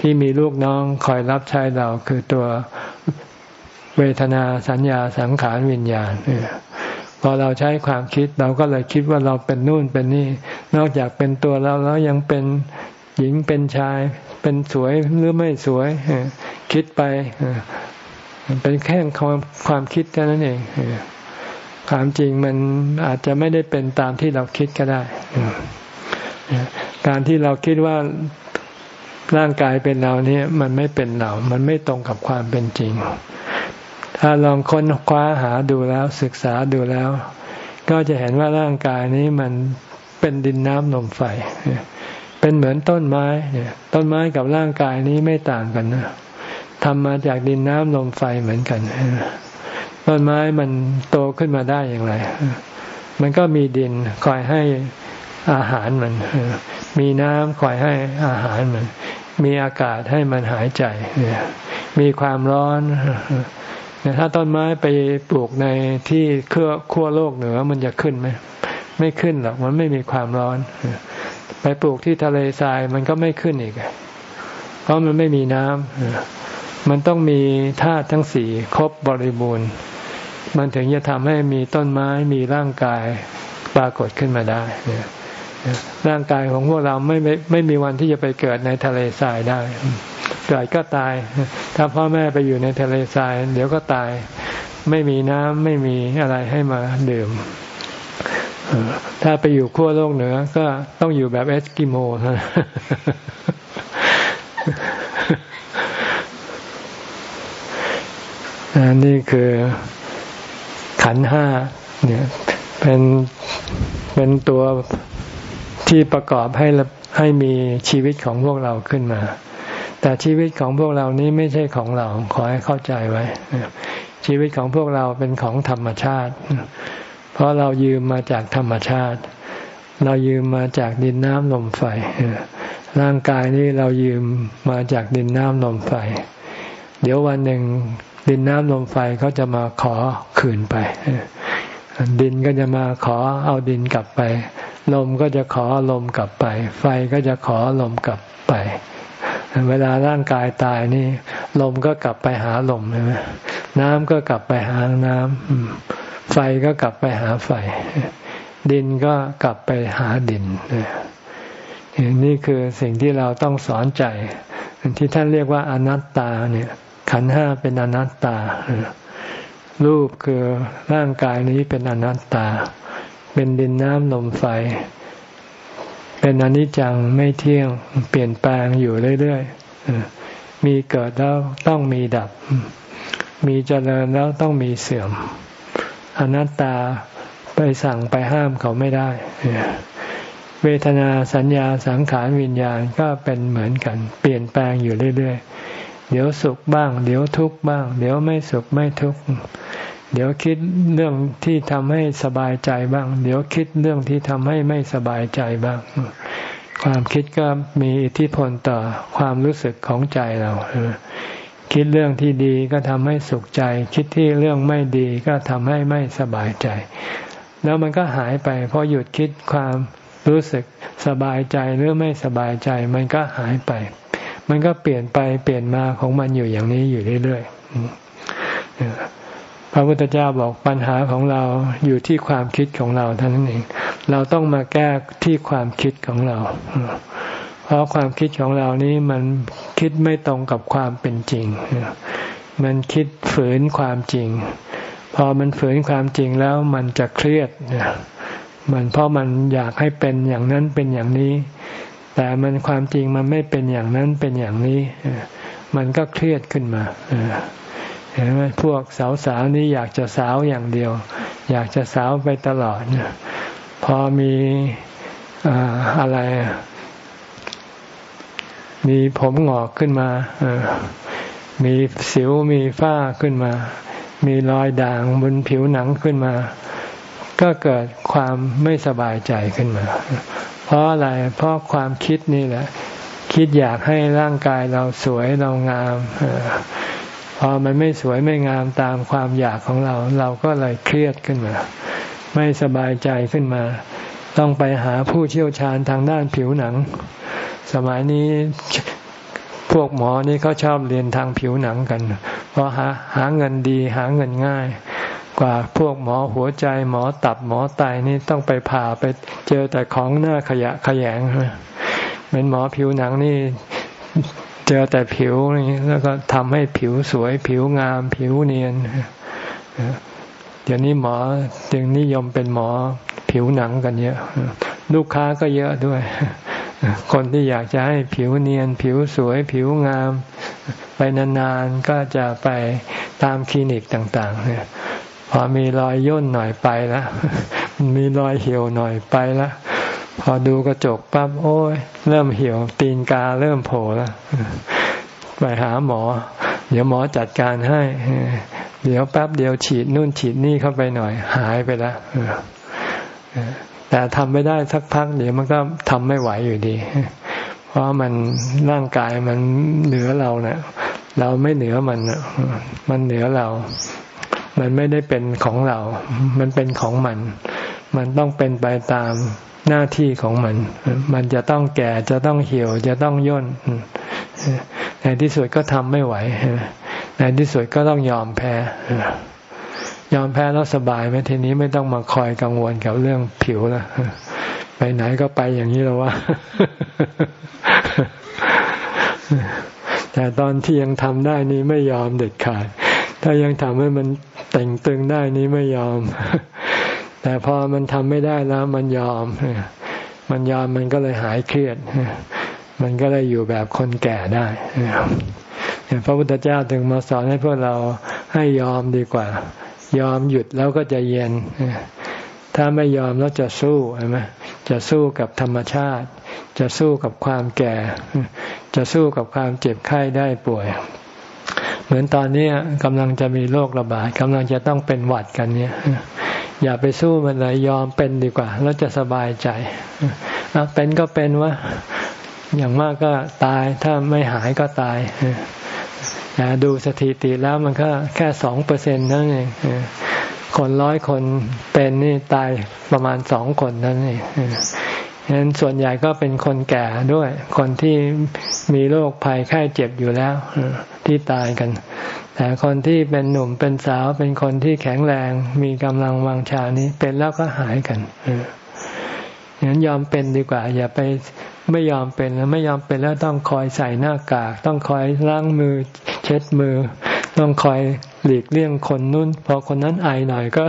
[SPEAKER 1] ที่มีลูกน้องคอยรับใช้เราคือตัวเวทนาสัญญาสังขารวิญญาณเนี่ย พอเราใช้ความคิดเราก็เลยคิดว่าเราเป็นนู่นเป็นนี่ นอกจากเป็นตัวเราแล้วยังเป็นหญิงเป็นชาย เป็นสวยหรือไม่สวย คิดไปเป็นแค่ความความคิดแค่นั้นเองความจริงมันอาจจะไม่ได้เป็นตามที่เราคิดก็ได้ การที่เราคิดว่าร่างกายเป็นเราเนี่ย มันไม่เป็นเรา มันไม่ตรงกับความเป็นจริง ถ้าลองค้นคว้าหาดูแล้วศึกษาดูแล้ว ก็จะเห็นว่าร่างกายนี้มันเป็นดินน้ำลมไฟ เป็นเหมือนต้นไม้ต้นไม้กับร่างกายนี้ไม่ต่างกันนะทำมาจากดินน้ำลมไฟเหมือนกัน ต้นไม้มันโตขึ้นมาได้อย่างไร มันก็มีดินคอยให้อาหารมัน มีน้ำคอยให้อาหารมัน มีอากาศให้มันหายใจ มีความร้อน ถ้าต้นไม้ไปปลูกในที่ขั้วขั้วโลกเหนือมันจะขึ้นไหมไม่ขึ้นหรอกมันไม่มีความร้อน ไปปลูกที่ทะเลทรายมันก็ไม่ขึ้นอีก เพราะมันไม่มีน้ำมันต้องมีธาตุทั้งสี่ครบบริบูรณ์ มันถึงจะทำให้มีต้นไม้มีร่างกายปรากฏขึ้นมาได้ร่างกายของพวกเราไม่ไม่ไม่มีวันที่จะไปเกิดในทะเลทรายได้ เกิดก็ตาย ถ้าพ่อแม่ไปอยู่ในทะเลทราย เดี๋ยวก็ตาย ไม่มีน้ำไม่มีอะไรให้มาดื่มถ้าไปอยู่ขั้วโลกเหนือ ก็ต้องอยู่แบบเอสกิโมนะนี่คือขันห้าเนี่ยเป็นเป็นตัวที่ประกอบให้ให้มีชีวิตของพวกเราขึ้นมา แต่ชีวิตของพวกเรานี้ไม่ใช่ของเรา ขอให้เข้าใจไว้ ชีวิตของพวกเราเป็นของธรรมชาติ เพราะเรายืมมาจากธรรมชาติ เรายืมมาจากดินน้ำลมไฟ ร่างกายนี้เรายืมมาจากดินน้ำลมไฟ เดี๋ยววันหนึ่งดินน้ำลมไฟเขาจะมาขอคืนไป ดินก็จะมาขอเอาดินกลับไป ลมก็จะขอลมกลับไป ไฟก็จะขอลมกลับไป เวลาร่างกายตายนี่ ลมก็กลับไปหาลมใช่ไหมน้ำก็กลับไปหาน้ำไฟก็กลับไปหาไฟ ดินก็กลับไปหาดินนี่คือสิ่งที่เราต้องสอนใจที่ท่านเรียกว่าอนัตตาเนี่ย ขันห้าเป็นอนัตตา รูปคือร่างกายนี้เป็นอนัตตา เป็นดินน้ำลมไฟ เป็นอนิจจังไม่เที่ยงเปลี่ยนแปลงอยู่เรื่อยๆมีเกิดแล้วต้องมีดับ มีเจริญแล้วต้องมีเสื่อม อนัตตาไปสั่งไปห้ามเขาไม่ได้ เวทนาสัญญาสังขารวิญญาณก็เป็นเหมือนกัน เปลี่ยนแปลงอยู่เรื่อยๆเดี๋ยวสุขบ้าง เดี๋ยวทุกข์บ้าง เดี๋ยวไม่สุขไม่ทุกข์ เดี๋ยวคิดเรื่องที่ทำให้สบายใจบ้าง เดี๋ยวคิดเรื่องที่ทำให้ไม่สบายใจบ้าง ความคิดก็มีอิทธิพลต่อความรู้สึกของใจเราคิดเรื่องที่ดีก็ทำให้สุขใจ คิดที่เรื่องไม่ดีก็ทำให้ไม่สบายใจ แล้วมันก็หายไปพอหยุดคิดความรู้สึกสบายใจหรือไม่สบายใจ มันก็หายไป มันก็เปลี่ยนไปเปลี่ยนมาของมันอยู่อย่างนี้อยู่เรื่อยๆ พระพุทธเจ้าบอกปัญหาของเราอยู่ที่ความคิดของเราเท่านั้นเอง เราต้องมาแก้ที่ความคิดของเรา เพราะความคิดของเรานี้มันคิดไม่ตรงกับความเป็นจริง มันคิดฝืนความจริง พอมันฝืนความจริงแล้วมันจะเครียดมันเพราะมันอยากให้เป็นอย่างนั้นเป็นอย่างนี้ แต่มันความจริงมันไม่เป็นอย่างนั้นเป็นอย่างนี้ มันก็เครียดขึ้นมา เห็นไหมพวกสาวๆนี่อยากจะสาวอย่างเดียว อยากจะสาวไปตลอด พอมีอะไร มีผมหงอกขึ้นมามีสิวมีฝ้าขึ้นมา มีรอยด่างบนผิวหนังขึ้นมา ก็เกิดความไม่สบายใจขึ้นมา เพราะอะไร เพราะความคิดนี่แหละ คิดอยากให้ร่างกายเราสวยเรางาม พอมันไม่สวยไม่งามตามความอยากของเรา เราก็เลยเครียดขึ้นมา ไม่สบายใจขึ้นมา ต้องไปหาผู้เชี่ยวชาญทางด้านผิวหนัง สมัยนี้พวกหมอนี่เขาชอบเรียนทางผิวหนังกัน เพราะหาหาเงินดีหาเงินง่าย กว่าพวกหมอหัวใจหมอตับหมอไตนี่ต้องไปผ่าไปเจอแต่ของหน้าขยะขยงเป็นหมอผิวหนังนี่ เจอแต่ผิวนี่แล้วก็ทำให้ผิวสวย ผิวงาม ผิวเนียนเดี๋ยวนี้หมอจึงนิยมเป็นหมอผิวหนังกันเยอะ ลูกค้าก็เยอะด้วย คนที่อยากจะให้ผิวเนียน ผิวสวย ผิวงาม ไปนานๆก็จะไปตามคลินิกต่างๆเนี่ยพอมีรอยย่นหน่อยไปแล้วมีรอยเหี่ยวหน่อยไปแล้ว พอดูกระจกปั๊บโอ้ยเริ่มเหี่ยว ตีนกาเริ่มโผล่แล้วไปหาหมอ เดี๋ยวหมอจัดการให้ เดี๋ยวแป๊บเดียวฉีดนู่นฉีดนี่เข้าไปหน่อย หายไปแล้วแต่ทำไม่ได้สักพัก เดี๋ยวมันก็ทำไม่ไหวอยู่ดี เพราะมันร่างกายมันเหนือเราเนะี่ยเราไม่เหนือมันมันเหนือเรา มันไม่ได้เป็นของเรา มันเป็นของมัน มันต้องเป็นไปตาม หน้าที่ของมัน มันจะต้องแก่จะต้องเหี่ยวจะต้องย่นในที่สุดก็ทำไม่ไหวในที่สุดก็ต้องยอมแพ้ยอมแพ้แล้วสบายไหมทีนี้ไม่ต้องมาคอยกังวลกับเรื่องผิวแล้วไปไหนก็ไปอย่างนี้แล้วว่าแต่ตอนที่ยังทำได้นี้ไม่ยอมเด็ดขาด ถ้ายังทำให้มันแต่งตึงได้นี้ไม่ยอม แต่พอมันทำไม่ได้แล้ว มันยอม มันยอมมันก็เลยหายเครียด มันก็เลยอยู่แบบคนแก่ได้พระพุทธเจ้าถึงมาสอนให้พวกเราให้ยอมดีกว่า ยอมหยุดแล้วก็จะเย็น ถ้าไม่ยอมแล้วจะสู้ใช่ไหมจะสู้กับธรรมชาติ จะสู้กับความแก่ จะสู้กับความเจ็บไข้ได้ป่วย เหมือนตอนนี้กำลังจะมีโรคระบาดกำลังจะต้องเป็นหวัดกันเนี่ย อย่าไปสู้มันเลยยอมเป็นดีกว่า แล้วจะสบายใจเป็นก็เป็นวะอย่างมากก็ตายถ้าไม่หายก็ตายดูสถิติแล้วมันก็แค่สองเปอร์เซ็นต์นั่นเองคนร้อยคนเป็นนี่ตายประมาณสองคนนั่นเองฉะนั้นส่วนใหญ่ก็เป็นคนแก่ด้วย คนที่มีโรคภัยไข้เจ็บอยู่แล้วที่ตายกัน แต่คนที่เป็นหนุ่มเป็นสาวเป็นคนที่แข็งแรงมีกำลังวังชานี้เป็นแล้วก็หายกันฉะนั้นยอมเป็นดีกว่า อย่าไปไม่ยอมเป็นแล้วไม่ยอมเป็นแล้วต้องคอยใส่หน้ากาก ต้องคอยล้างมือ เช็ดมือ ต้องคอยหลีกเลี่ยงคนนู้นพอคนนั้นไอหน่อยก็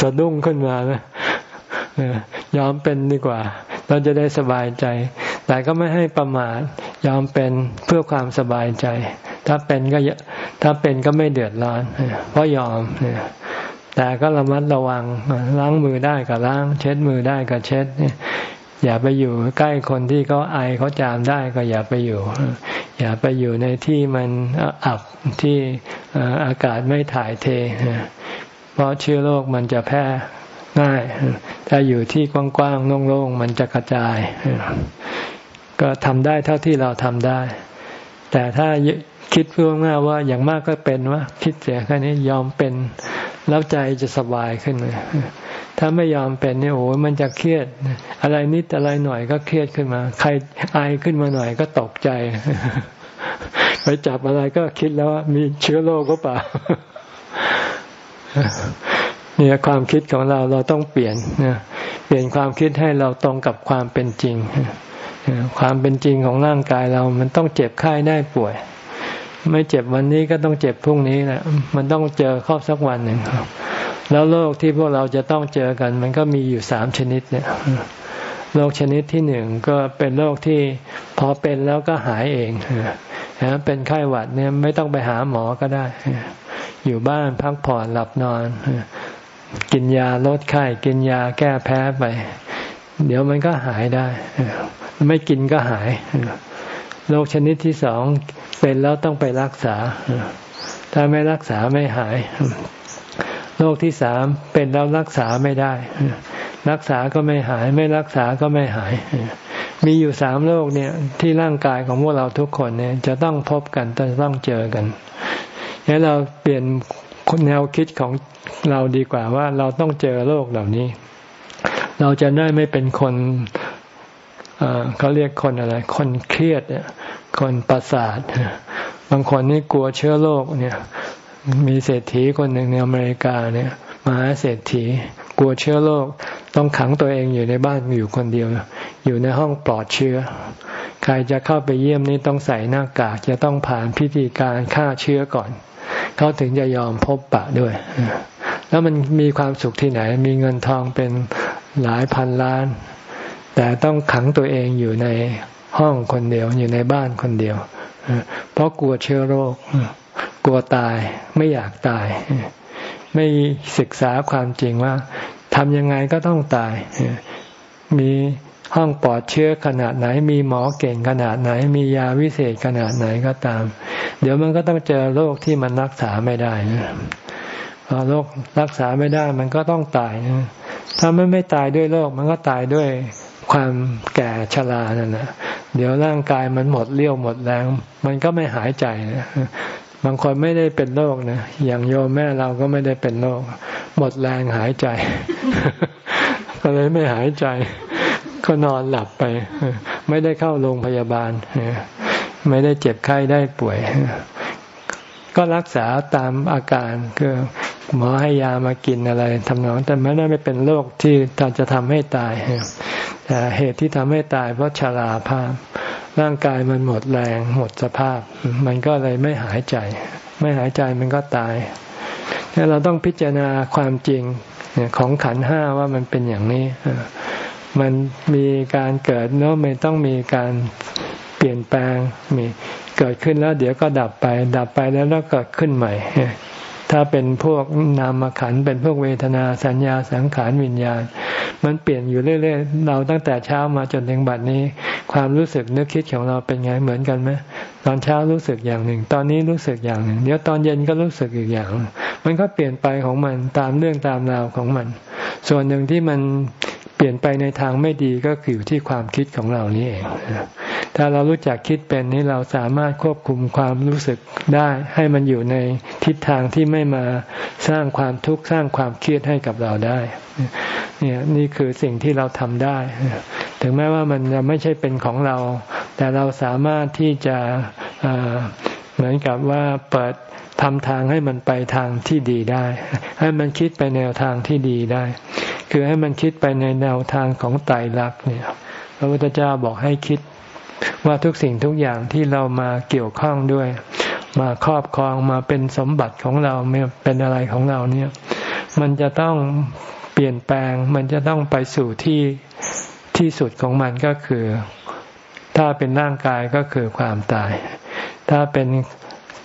[SPEAKER 1] สะดุ้งขึ้นมานะยอมเป็นดีกว่า เราจะได้สบายใจ แต่ก็ไม่ให้ประมาทยอมเป็นเพื่อความสบายใจ ถ้าเป็นก็ถ้าเป็นก็ไม่เดือดร้อน เพราะยอมแต่ก็ระมัดระวังล้างมือได้ก็ล้าง เช็ดมือได้ก็เช็ดอย่าไปอยู่ใกล้คนที่เขาไอเขาจามได้ก็อย่าไปอยู่ อย่าไปอยู่ในที่มันอับที่อากาศไม่ถ่ายเท เพราะเชื้อโรคมันจะแพร่ง่าย ถ้าอยู่ที่กว้างๆโล่งๆมันจะกระจาย ก็ทำได้เท่าที่เราทำได้ แต่ถ้า คิดเพื่อง่าว่าอย่างมากก็เป็นว่าคิดเสียแค่นี้ยอมเป็น แล้วใจจะสบายขึ้นเลยถ้าไม่ยอมเป็นเนี่ยโอ้มันจะเครียด อะไรนิดอะไรหน่อยก็เครียดขึ้นมา ใครไอขึ้นมาหน่อยก็ตกใจ ไปจับอะไรก็คิดแล้วว่ามีเชื้อโรคก็เปล่าเนี่ยความคิดของเราเราต้องเปลี่ยนนะเปลี่ยนความคิดให้เราตรงกับความเป็นจริง ความเป็นจริงของร่างกายเรามันต้องเจ็บไข้ได้ป่วย ไม่เจ็บวันนี้ก็ต้องเจ็บพรุ่งนี้แหละมันต้องเจอครอบสักวันหนึ่งแล้วโรคที่พวกเราจะต้องเจอกัน มันก็มีอยู่สามชนิดเนี่ยโรคชนิดที่หนึ่งก็เป็นโรคที่พอเป็นแล้วก็หายเองนะเป็นไข้หวัดเนี่ยไม่ต้องไปหาหมอก็ได้ อยู่บ้านพักผ่อนหลับนอน กินยาลดไข้กินยาแก้แพ้ไป เดี๋ยวมันก็หายได้ ไม่กินก็หาย โรคชนิดที่สองเป็นแล้วต้องไปรักษา ถ้าไม่รักษาไม่หายโรคที่สามเป็นแล้วรักษาไม่ได้ รักษาก็ไม่หาย ไม่รักษาก็ไม่หาย มีอยู่สามโรคเนี่ยที่ร่างกายของพวกเราทุกคนเนี่ยจะต้องพบกันจะต้องเจอกันงั้นเราเปลี่ยนแนวคิดของเราดีกว่าว่าเราต้องเจอโรคเหล่านี้ เราจะได้ไม่เป็นคน เขาเรียกคนอะไร คนเครียดคนประสาทบางคนนี่กลัวเชื้อโรคเนี่ย มีเศรษฐีคนหนึ่งในอเมริกาเนี่ยมหาเศรษฐี กลัวเชื้อโรคต้องขังตัวเองอยู่ในบ้านอยู่คนเดียว อยู่ในห้องปลอดเชื้อ ใครจะเข้าไปเยี่ยมนี่ต้องใส่หน้ากากจะต้องผ่านพิธีการฆ่าเชื้อก่อน เขาถึงจะยอมพบปะด้วย แล้วมันมีความสุขที่ไหน มีเงินทองเป็นหลายพันล้าน แต่ต้องขังตัวเองอยู่ในห้องคนเดียว อยู่ในบ้านคนเดียว เพราะกลัวเชื้อโรค กลัวตายไม่อยากตาย ไม่ศึกษาความจริงว่าทำยังไงก็ต้องตาย มีห้องปลอดเชื้อขนาดไหน มีหมอเก่งขนาดไหน มียาวิเศษขนาดไหนก็ตาม เดี๋ยวมันก็ต้องเจอโรคที่มันรักษาไม่ได้พอโรครักษาไม่ได้มันก็ต้องตายถ้ามันไม่ตายด้วยโรคมันก็ตายด้วย ความแก่ชรานั่นแหละเดี๋ยวร่างกายมันหมดเลี้ยวหมดแรง มันก็ไม่หายใจนะบางคนไม่ได้เป็นโรคนะอย่างโยมแม่เราก็ไม่ได้เป็นโรคหมดแรงหายใจ ก็เลยไม่หายใจ ก็นอนหลับไป ไม่ได้เข้าโรงพยาบาลไม่ได้เจ็บไข้ได้ป่วย ก็รักษาตามอาการคือ หมอให้ยามากินอะไรทำนองแต่ไม่ได้ไม่เป็นโรคที่จะทำให้ตายแต่เหตุที่ทำให้ตายเพราะชราภาพ ร่างกายมันหมดแรงหมดสภาพ มันก็เลยไม่หายใจ ไม่หายใจมันก็ตายเราต้องพิจารณาความจริงของขันห้าว่ามันเป็นอย่างนี้ มันมีการเกิดเนาะไม่ต้องมีการเปลี่ยนแปลงมีเกิดขึ้นแล้ว เดี๋ยวก็ดับไป ดับไปแล้วแล้วเกิดขึ้นใหม่ ถ้าเป็นพวกนามขันเป็นพวกเวทนาสัญญาสังขารวิญญาณ มันเปลี่ยนอยู่เรื่อยๆ เราตั้งแต่เช้ามาจนถึงบัดนี้ ความรู้สึกนึกคิดของเราเป็นไงเหมือนกันไหมตอนเช้ารู้สึกอย่างหนึ่ง ตอนนี้รู้สึกอย่างหนึ่ง เดี๋ยวตอนเย็นก็รู้สึกอีกอย่าง มันก็เปลี่ยนไปของมันตามเรื่องตามราวของมัน ส่วนหนึ่งที่มันเปลี่ยนไปในทางไม่ดีก็คืออยู่ที่ความคิดของเรานี่เอง ถ้าเรารู้จักคิดเป็นนี้เราสามารถควบคุมความรู้สึกได้ ให้มันอยู่ในทิศทางที่ไม่มาสร้างความทุกข์สร้างความเครียดให้กับเราได้เนี่ยนี่คือสิ่งที่เราทำได้ ถึงแม้ว่ามันจะไม่ใช่เป็นของเรา แต่เราสามารถที่จะเหมือนกับว่าเปิดทำทางให้มันไปทางที่ดีได้ ให้มันคิดไปแนวทางที่ดีได้ คือให้มันคิดไปในแนวทางของไตรลักษณ์เนี่ยพระพุทธเจ้าบอกให้คิด ว่าทุกสิ่งทุกอย่างที่เรามาเกี่ยวข้องด้วย มาครอบครองมาเป็นสมบัติของเราเป็นอะไรของเราเนี่ย มันจะต้องเปลี่ยนแปลง มันจะต้องไปสู่ที่ที่สุดของมันก็คือ ถ้าเป็นร่างกายก็คือความตาย ถ้าเป็น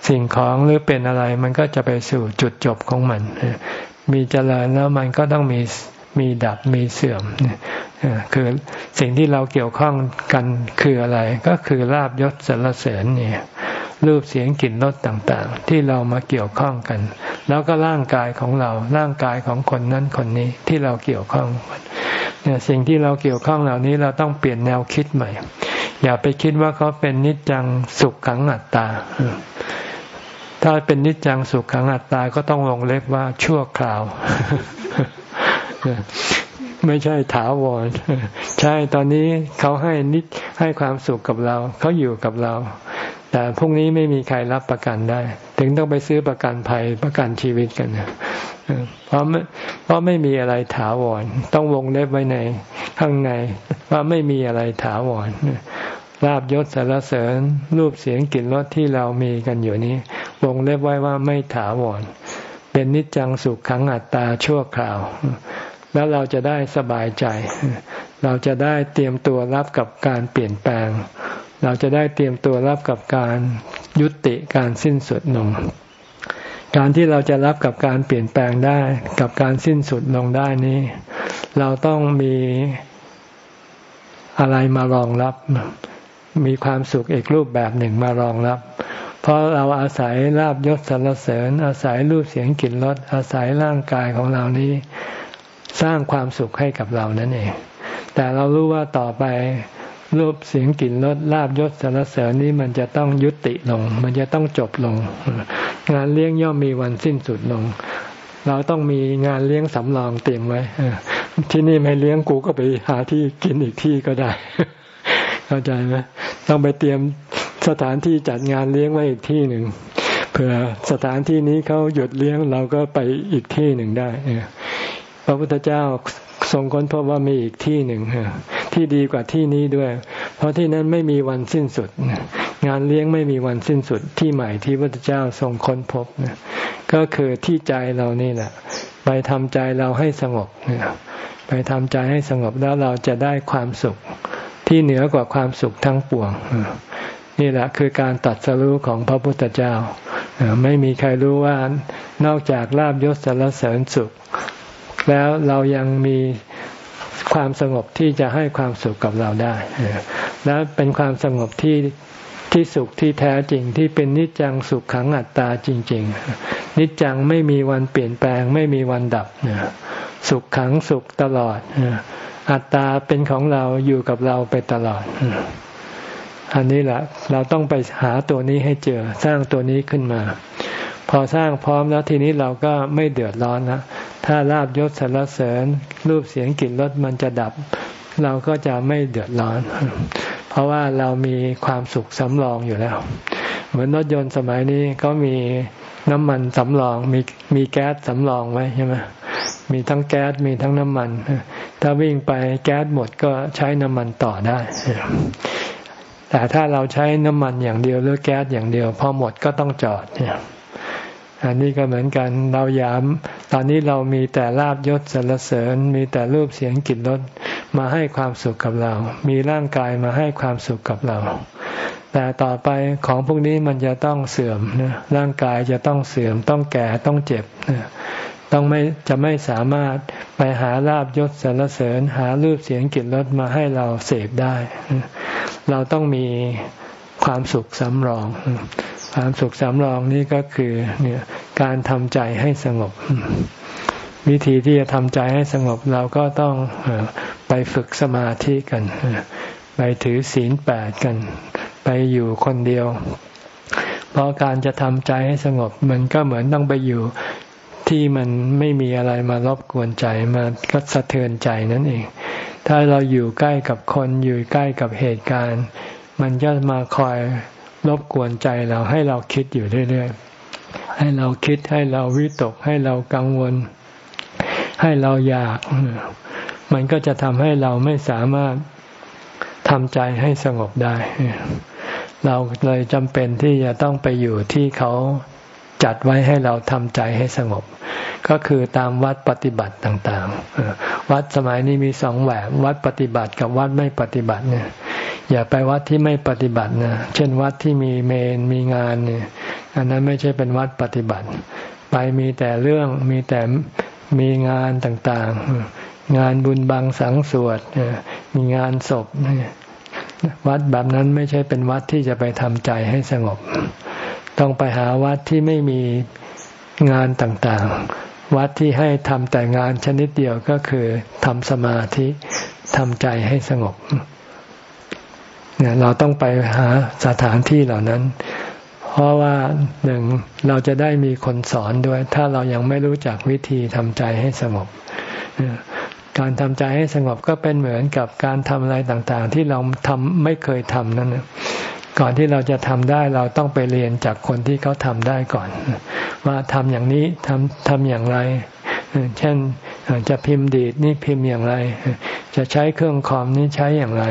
[SPEAKER 1] สิ่งของหรือเป็นอะไร มันก็จะไปสู่จุดจบของมัน มีเจริญแล้วมันก็ต้องมี มีดับมีเสื่อมคือสิ่งที่เราเกี่ยวข้องกันคืออะไร ก็คือลาบยศสรรเสริญเนี่ยรูปเสียงกลิ่นรสต่างๆ ที่เรามาเกี่ยวข้องกัน แล้วก็ร่างกายของเราร่างกายของคนนั้นคนนี้ที่เราเกี่ยวข้องเนี่ยสิ่งที่เราเกี่ยวข้องเหล่านี้เราต้องเปลี่ยนแนวคิดใหม่ อย่าไปคิดว่าเขาเป็นนิจจังสุขขังอัตตาถ้าเป็นนิจจังสุขขังอัตตาก็ต้องวงเล็บว่าชั่วคราว ไม่ใช่ถาวร ใช่ตอนนี้เขาให้นิดให้ความสุขกับเรา เขาอยู่กับเรา แต่พรุ่งนี้ไม่มีใครรับประกันได้ ถึงต้องไปซื้อประกันภัยประกันชีวิตกันเพราะเพราะไม่มีอะไรถาวร ต้องวงเล็บไว้ในข้างใน ว่าไม่มีอะไรถาวรลาบยศสารเสริญ รูปเสียงกลิ่นรสที่เรามีกันอยู่นี้ วงเล็บไว้ว่าไม่ถาวร เป็นนิจจังสุขขังอัตตาชั่วคราว แล้วเราจะได้สบายใจ เราจะได้เตรียมตัวรับกับการเปลี่ยนแปลง เราจะได้เตรียมตัวรับกับการยุติการสิ้นสุดลง การที่เราจะรับกับการเปลี่ยนแปลงได้ กับการสิ้นสุดลงได้นี้ เราต้องมีอะไรมารองรับ มีความสุขอีกรูปแบบหนึ่งมารองรับ เพราะเราอาศัยลาบยศสรรเสริญ อาศัยรูปเสียงกลิ่นรสอาศัยร่างกายของเรานี้ สร้างความสุขให้กับเรานั่นเอง แต่เรารู้ว่าต่อไปรูปเสียงกลิ่นรสลาบยศสารเสริญนี้มันจะต้องยุติลง มันจะต้องจบลง งานเลี้ยงย่อมมีวันสิ้นสุดลง เราต้องมีงานเลี้ยงสำรองเตรียมไว้ที่นี่ไม่เลี้ยงกูก็ไปหาที่กินอีกที่ก็ได้ เข้าใจไหมต้องไปเตรียมสถานที่จัดงานเลี้ยงไว้อีกที่หนึ่งเผื่อสถานที่นี้เขาหยุดเลี้ยงเราก็ไปอีกที่หนึ่งได้ พระพุทธเจ้าทรงค้นพบว่ามีอีกที่หนึ่งที่ดีกว่าที่นี้ด้วย เพราะที่นั้นไม่มีวันสิ้นสุด งานเลี้ยงไม่มีวันสิ้นสุด ที่ใหม่ที่พระพุทธเจ้าทรงค้นพบก็คือที่ใจเรานี่แหละ ไปทำใจเราให้สงบไปทำใจให้สงบแล้วเราจะได้ความสุขที่เหนือกว่าความสุขทั้งปวงนี่แหละคือการตัดสรู้ของพระพุทธเจ้า ไม่มีใครรู้ว่านอกจากลาบยศสารเสริญสุข แล้วเรายังมีความสงบที่จะให้ความสุขกับเราได้ และเป็นความสงบที่ที่สุขที่แท้จริงที่เป็นนิจจังสุขขังอัตตาจริง ๆ นิจจังไม่มีวันเปลี่ยนแปลงไม่มีวันดับ สุขขังสุขตลอด อัตตาเป็นของเราอยู่กับเราไปตลอด อันนี้แหละเราต้องไปหาตัวนี้ให้เจอสร้างตัวนี้ขึ้นมา พอสร้างพร้อมแล้วทีนี้เราก็ไม่เดือดร้อนนะถ้าลาบยศสรรเสริญ รูปเสียงกลิ่นรสมันจะดับ เราก็จะไม่เดือดร้อน เพราะว่าเรามีความสุขสำรองอยู่แล้ว เหมือนรถยนต์สมัยนี้ก็มีน้ำมันสำรองมีมีแก๊สสำรองไว้ใช่ไหมมีทั้งแก๊สมีทั้งน้ำมัน ถ้าวิ่งไปแก๊สหมดก็ใช้น้ำมันต่อได้ แต่ถ้าเราใช้น้ำมันอย่างเดียวหรือแก๊สอย่างเดียว พอหมดก็ต้องจอดเนี่ยอันนี้ก็เหมือนกันเรายามตอนนี้เรามีแต่ลาบยศสรรเสริญ มีแต่รูปเสียงกลิ่นรสมาให้ความสุขกับเรา มีร่างกายมาให้ความสุขกับเรา แต่ต่อไปของพวกนี้มันจะต้องเสื่อมนะร่างกายจะต้องเสื่อม ต้องแก่ต้องเจ็บนะต้องไม่จะไม่สามารถไปหาลาบยศสรรเสริญ หารูปเสียงกลิ่นรสมาให้เราเสพได้ เราต้องมีความสุขสำรอง ความสุขสำรองนี่ก็คือเนี่ยการทำใจให้สงบ วิธีที่จะทำใจให้สงบเราก็ต้องไปฝึกสมาธิกัน ไปถือศีลแปดกัน ไปอยู่คนเดียว เพราะการจะทำใจให้สงบ มันก็เหมือนต้องไปอยู่ที่มันไม่มีอะไรมารบกวนใจ มาก็สะเทือนใจนั่นเอง ถ้าเราอยู่ใกล้กับคนอยู่ใกล้กับเหตุการณ์ มันจะมาคอยรบกวนใจเราให้เราคิดอยู่เรื่อยๆ ให้เราคิดให้เราวิตกให้เรากังวล ให้เราอยาก มันก็จะทำให้เราไม่สามารถทำใจให้สงบได้ เราเลยจำเป็นที่จะต้องไปอยู่ที่เขา จัดไว้ให้เราทำใจให้สงบ ก็คือตามวัดปฏิบัติต่างๆ วัดสมัยนี้มีสองแบบวัดปฏิบัติกับวัดไม่ปฏิบัติเนี่ยอย่าไปวัดที่ไม่ปฏิบัตินะเช่นวัดที่มีเมนมีงานเนี่ยอันนั้นไม่ใช่เป็นวัดปฏิบัติ ไปมีแต่เรื่องมีแต่มีงานต่างๆ งานบุญบังสังสวดมีงานศพวัดแบบนั้นไม่ใช่เป็นวัดที่จะไปทำใจให้สงบ ต้องไปหาวัดที่ไม่มีงานต่างๆ วัดที่ให้ทำแต่งานชนิดเดียวก็คือทำสมาธิทำใจให้สงบเนี่ยเราต้องไปหาสถานที่เหล่านั้น เพราะว่าหนึ่งเราจะได้มีคนสอนด้วย ถ้าเรายังไม่รู้จักวิธีทำใจให้สงบ การทำใจให้สงบก็เป็นเหมือนกับการทำอะไรต่างๆ ที่เราทำไม่เคยทำนั่น ก่อนที่เราจะทำได้เราต้องไปเรียนจากคนที่เขาทำได้ก่อน ว่าทำอย่างนี้ทำทำอย่างไร เช่นจะพิมพ์ดีดนี่พิมพ์อย่างไร จะใช้เครื่องคอมนี่ใช้อย่างไร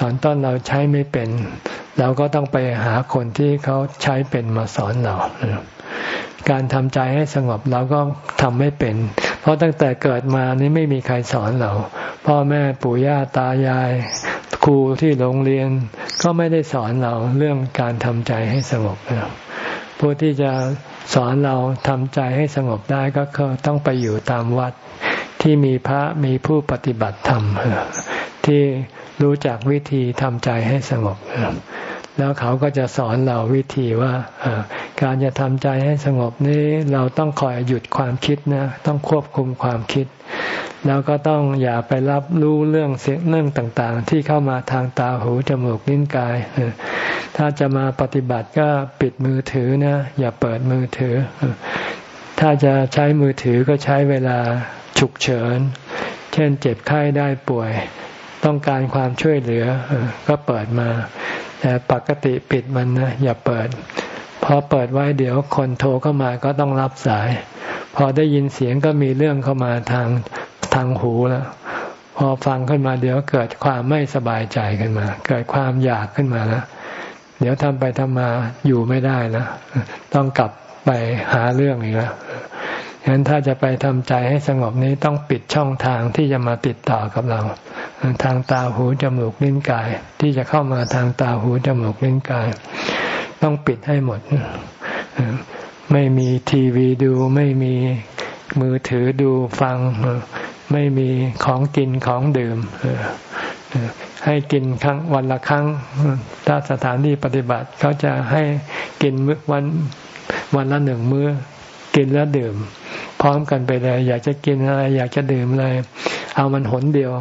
[SPEAKER 1] ตอนต้นเราใช้ไม่เป็น เราก็ต้องไปหาคนที่เขาใช้เป็นมาสอนเราการทำใจให้สงบเราก็ทำไม่เป็น เพราะตั้งแต่เกิดมานี่ไม่มีใครสอนเรา พ่อแม่ปู่ย่าตายาย ครูที่โรงเรียน ก็ไม่ได้สอนเราเรื่องการทำใจให้สงบผู้ที่จะสอนเราทำใจให้สงบได้ก็คือต้องไปอยู่ตามวัดที่มีพระมีผู้ปฏิบัติธรรมที่รู้จักวิธีทำใจให้สงบ แล้วเขาก็จะสอนเราวิธีว่าการจะทำใจให้สงบนี้เราต้องคอยหยุดความคิดนะต้องควบคุมความคิด แล้วก็ต้องอย่าไปรับรู้เรื่องเสียงเรื่องต่างๆ ที่เข้ามาทางตาหูจมูกลิ้นกาย ถ้าจะมาปฏิบัติก็ปิดมือถือนะอย่าเปิดมือถือ ถ้าจะใช้มือถือก็ใช้เวลาฉุกเฉิน เช่นเจ็บไข้ได้ป่วย ต้องการความช่วยเหลือก็เปิดมา แต่ปกติปิดมันนะอย่าเปิดพอเปิดไว้เดี๋ยวคนโทรเข้ามาก็ต้องรับสาย พอได้ยินเสียงก็มีเรื่องเข้ามาทางทางหูแล้วพอฟังขึ้นมาเดี๋ยวเกิดความไม่สบายใจขึ้นมา เกิดความอยากขึ้นมาแล้วเดี๋ยวทำไปทำมาอยู่ไม่ได้แล้วต้องกลับไปหาเรื่องอีกแล้ว ฉะนั้นถ้าจะไปทำใจให้สงบนี้ต้องปิดช่องทางที่จะมาติดต่อกับเรา ทางตาหูจมูกลิ้นกาย ที่จะเข้ามาทางตาหูจมูกลิ้นกาย ต้องปิดให้หมด ไม่มีทีวีดูไม่มีมือถือดูฟัง ไม่มีของกินของดื่มให้กินครั้งวันละครั้งถ้าสถานที่ปฏิบัติเขาจะให้กินวันวันละหนึ่งมื้อ กินแล้วดื่ม พร้อมกันไปเลย อยากจะกินอะไร อยากจะดื่มอะไร เอามันหนเดียว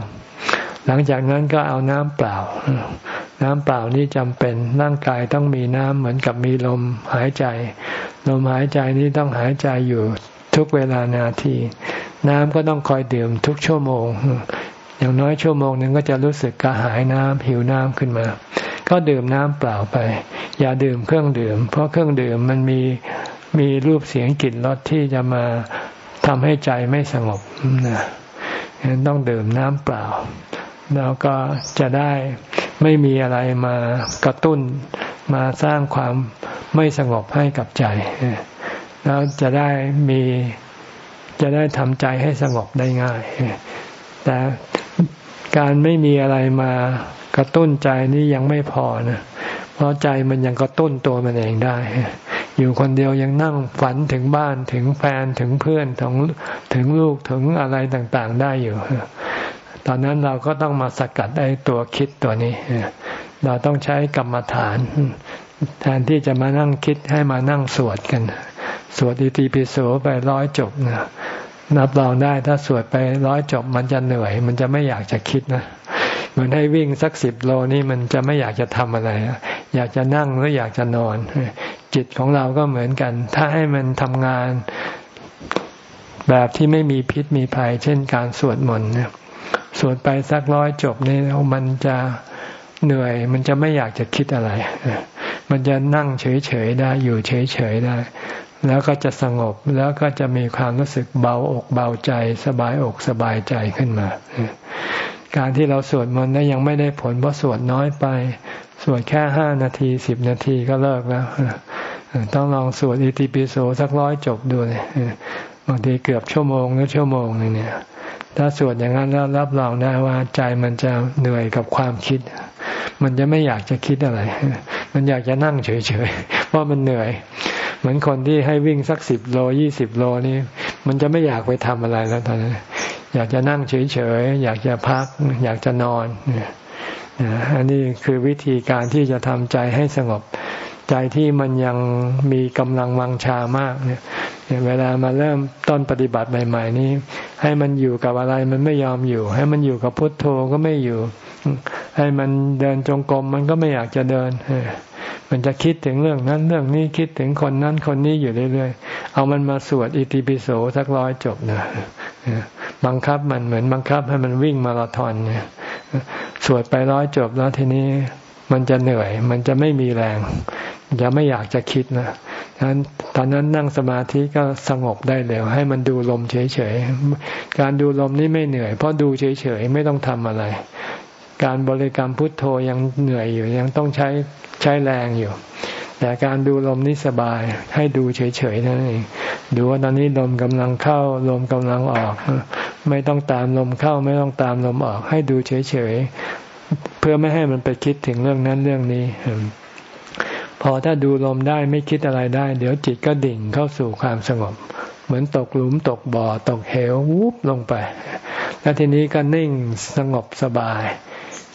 [SPEAKER 1] หลังจากนั้นก็เอาน้ำเปล่า น้ำเปล่านี่จำเป็นร่างกายต้องมีน้ำเหมือนกับมีลมหายใจ ลมหายใจนี้ต้องหายใจอยู่ทุกเวลานาที น้ำก็ต้องคอยดื่มทุกชั่วโมง อย่างน้อยชั่วโมงหนึ่งก็จะรู้สึกกระหายน้ำหิวน้ำขึ้นมา ก็ดื่มน้ำเปล่าไป อย่าดื่มเครื่องดื่ม เพราะเครื่องดื่มมันมี มีรูปเสียงกลิ่นรสที่จะมาทำให้ใจไม่สงบนะฉะนั้นต้องดื่มน้ำเปล่า แล้วก็จะได้ไม่มีอะไรมากระตุ้นมาสร้างความไม่สงบให้กับใจ แล้วจะได้มีจะได้ทำใจให้สงบได้ง่าย แต่การไม่มีอะไรมากระตุ้นใจนี่ยังไม่พอนะ เพราะใจมันยังกระตุ้นตัวมันเองได้ อยู่คนเดียวยังนั่งฝันถึงบ้านถึงแฟนถึงเพื่อนถึงถึงลูกถึงอะไรต่างๆ ได้อยู่ ตอนนั้นเราก็ต้องมาสกัดไอ้ตัวคิดตัวนี้ เราต้องใช้กรรมฐาน แทนที่จะมานั่งคิดให้มานั่งสวดกัน สวดอิติปิโสไปร้อยจบนะนับรองได้ถ้าสวดไปร้อยจบมันจะเหนื่อย มันจะไม่อยากจะคิดนะ เหมือนให้วิ่งสักสิบโลนี่มันจะไม่อยากจะทำอะไร อยากจะนั่งหรืออยากจะนอน จิตของเราก็เหมือนกัน ถ้าให้มันทำงานแบบที่ไม่มีพิษมีภัย เช่นการสวดมนต์สวดไปสักร้อยจบนี่มันจะเหนื่อย มันจะไม่อยากจะคิดอะไร มันจะนั่งเฉยๆได้ อยู่เฉยๆได้ แล้วก็จะสงบ แล้วก็จะมีความรู้สึกเบาอกเบาใจ สบายอกสบายใจขึ้นมา การที่เราสวดมนต์นั้นยังไม่ได้ผลเพราะสวดน้อยไป สวดแค่ห้านาทีสิบนาทีก็เลิกแล้ว ต้องลองสวดอิติปิโสสักร้อยจบดูเลย บางทีเกือบชั่วโมงหรือชั่วโมงนึงเนี่ย ถ้าสวดอย่างนั้นแล้วรับรองได้ว่าใจมันจะเหนื่อยกับความคิด มันจะไม่อยากจะคิดอะไร มันอยากจะนั่งเฉยๆเพราะมันเหนื่อยเหมือนคนที่ให้วิ่งสักสิบโลยี่สิบโลนี่มันจะไม่อยากไปทำอะไรแล้วตอนนั้นอยากจะนั่งเฉยๆอยากจะพัก อยากจะนอนอันนี้คือวิธีการที่จะทำใจให้สงบ ใจที่มันยังมีกำลังวังชามากเนี่ย เวลามาเริ่มต้นปฏิบัติใหม่ๆนี้ ให้มันอยู่กับอะไรมันไม่ยอมอยู่ ให้มันอยู่กับพุทโธก็ไม่อยู่ ให้มันเดินจงกรมมันก็ไม่อยากจะเดินมันจะคิดถึงเรื่องนั้นเรื่องนี้คิดถึงคนนั้นคนนี้อยู่เรื่อยๆ เอามันมาสวดอิติปิโสสักร้อยจบนะบังคับมันเหมือนบังคับให้มันวิ่งมาราธอนเนี่ยสวดไปร้อยจบแล้วทีนี้มันจะเหนื่อย มันจะไม่มีแรง จะไม่อยากจะคิดนะฉะนั้น ตอนนั้นนั่งสมาธิก็สงบได้เร็ว ให้มันดูลมเฉยๆ การดูลมนี่ไม่เหนื่อย เพราะดูเฉยๆ ไม่ต้องทำอะไร การบริกรรมพุทโธยังเหนื่อยอยู่ยังต้องใช้ใช้แรงอยู่ แต่การดูลมนี่สบายให้ดูเฉยๆนั่นเองดูว่าตอนนี้ลมกำลังเข้าลมกำลังออก ไม่ต้องตามลมเข้าไม่ต้องตามลมออก ให้ดูเฉยๆเพื่อไม่ให้มันไปคิดถึงเรื่องนั้นเรื่องนี้ พอถ้าดูลมได้ไม่คิดอะไรได้ เดี๋ยวจิตก็ดิ่งเข้าสู่ความสงบ เหมือนตกหลุมตกบ่อ ตกเหววูบลงไป แล้วทีนี้ก็นิ่งสงบสบาย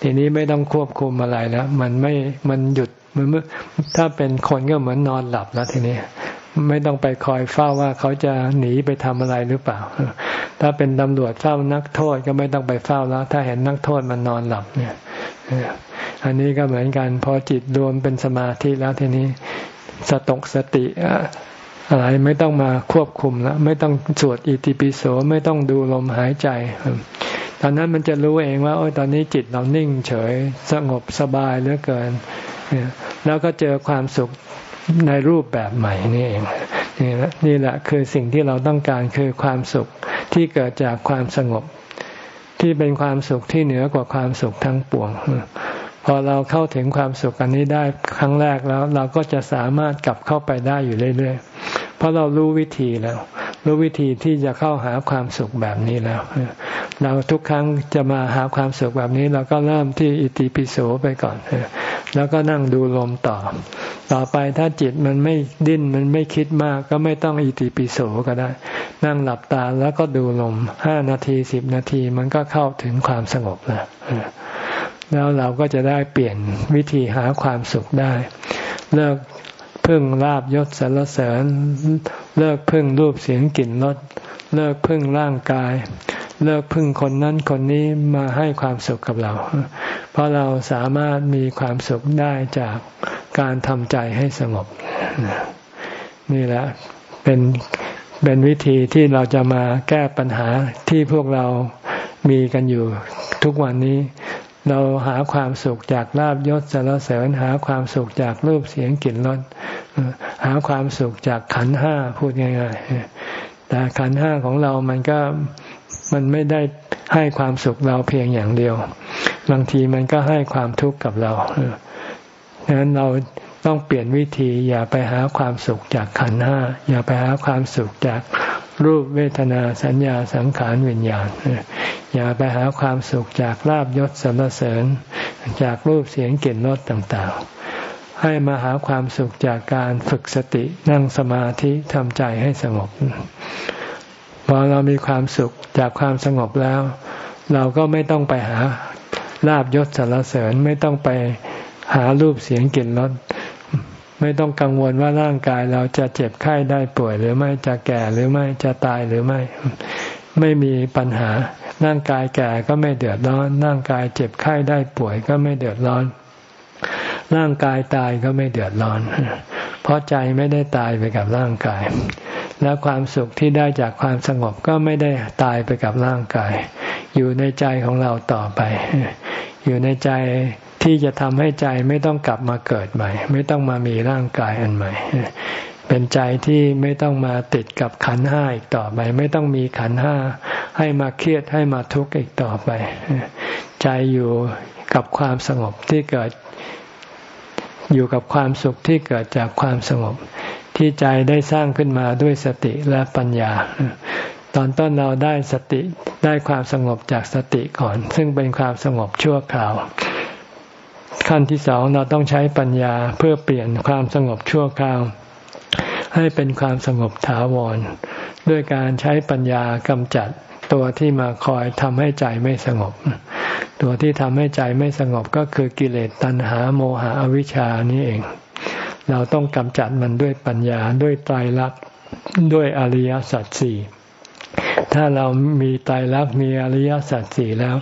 [SPEAKER 1] ทีนี้ไม่ต้องควบคุมอะไรแล้ว มันไม่มันหยุดมันถ้าเป็นคนก็เหมือนนอนหลับแล้วทีนี้ ไม่ต้องไปคอยเฝ้าว่าเขาจะหนีไปทำอะไรหรือเปล่า ถ้าเป็นตำรวจเฝ้านักโทษก็ไม่ต้องไปเฝ้าแล้ว ถ้าเห็นนักโทษมันนอนหลับเนี่ยอันนี้ก็เหมือนกัน พอจิตรวมเป็นสมาธิแล้วทีนี้สตกสติอะไรไม่ต้องมาควบคุมแล้วไม่ต้องสวดอิติปิโสไม่ต้องดูลมหายใจตอนนั้นมันจะรู้เองว่าโอ้ยตอนนี้จิตเรานิ่งเฉยสงบสบายเหลือเกินแล้วก็เจอความสุข ในรูปแบบใหม่นี่เองนี่แหละนี่แหละคือสิ่งที่เราต้องการคือความสุขที่เกิดจากความสงบ ที่เป็นความสุขที่เหนือกว่าความสุขทั้งปวง พอเราเข้าถึงความสุขอันนี้ได้ครั้งแรกแล้ว เราก็จะสามารถกลับเข้าไปได้อยู่เรื่อยๆ เพราะเรารู้วิธีแล้ว รู้วิธีที่จะเข้าหาความสุขแบบนี้แล้ว เราทุกครั้งจะมาหาความสุขแบบนี้ เราก็เริ่มที่อิติปิโสไปก่อน แล้วก็นั่งดูลมต่อ ต่อไปถ้าจิตมันไม่ดิ้นมันไม่คิดมาก ก็ไม่ต้องอิติปิโสก็ได้ นั่งหลับตาแล้วก็ดูลมห้านาทีสิบนาทีมันก็เข้าถึงความสงบแล้ว แล้วเราก็จะได้เปลี่ยนวิธีหาความสุขได้ เลิกพึ่งลาบยศสรรเสริญ เลิกพึ่งรูปเสียงกลิ่นรสเลิกพึ่งร่างกาย เลิกพึ่งคนนั้นคนนี้มาให้ความสุขกับเรา เพราะเราสามารถมีความสุขได้จากการทำใจให้สงบ นี่แหละเป็นเป็นวิธีที่เราจะมาแก้ปัญหาที่พวกเรามีกันอยู่ทุกวันนี้ เราหาความสุขจากลาบยศสารเสริญ หาความสุขจากรูปเสียงกลิ่นรสหาความสุขจากขันห้าพูดง่ายๆแต่ขันห้าของเรามันก็มันไม่ได้ให้ความสุขเราเพียงอย่างเดียว บางทีมันก็ให้ความทุกข์กับเราดังนั้นเราต้องเปลี่ยนวิธีอย่าไปหาความสุขจากขันห้าอย่าไปหาความสุขจาก รูปเวทนาสัญญาสังขารวิญญาณ อย่าไปหาความสุขจากลาบยศสรรเสริญ จากรูปเสียงกลิ่นรสต่างๆ ให้มาหาความสุขจากการฝึกสตินั่งสมาธิทำใจให้สงบ พอเรามีความสุขจากความสงบแล้ว เราก็ไม่ต้องไปหาลาบยศสรรเสริญไม่ต้องไปหารูปเสียงกลิ่นรส ไม่ต้องกังวลว่าร่างกายเราจะเจ็บไข้ได้ป่วยหรือไม่จะแก่หรือไม่จะตายหรือไม่ ไม่มีปัญหา ร่างกายแก่ก็ไม่เดือดร้อน ร่างกายเจ็บไข้ได้ป่วยก็ไม่เดือดร้อน ร่างกายตายก็ไม่เดือดร้อน เพราะใจไม่ได้ตายไปกับร่างกาย และความสุขที่ได้จากความสงบก็ไม่ได้ตายไปกับร่างกาย อยู่ในใจของเราต่อไป อยู่ในใจ ที่จะทำให้ใจไม่ต้องกลับมาเกิดใหม่ ไม่ต้องมามีร่างกายอันใหม่ เป็นใจที่ไม่ต้องมาติดกับขันห้าอีกต่อไป ไม่ต้องมีขันห้าให้มาเครียดให้มาทุกข์อีกต่อไป ใจอยู่กับความสงบที่เกิดอยู่กับความสุขที่เกิดจากความสงบ ที่ใจได้สร้างขึ้นมาด้วยสติและปัญญา ตอนต้นเราได้สติได้ความสงบจากสติก่อน ซึ่งเป็นความสงบชั่วคราว ขั้นที่สองเราต้องใช้ปัญญาเพื่อเปลี่ยนความสงบชั่วคราว ให้เป็นความสงบถาวร ด้วยการใช้ปัญญากำจัดตัวที่มาคอยทำให้ใจไม่สงบ ตัวที่ทำให้ใจไม่สงบก็คือกิเลสตัณหาโมหะอวิชชานี่เอง เราต้องกำจัดมันด้วยปัญญาด้วยไตรลักษณ์ด้วยอริยสัจสี่ ถ้าเรามีไตรลักษณ์มีอริยสัจสี่แล้ว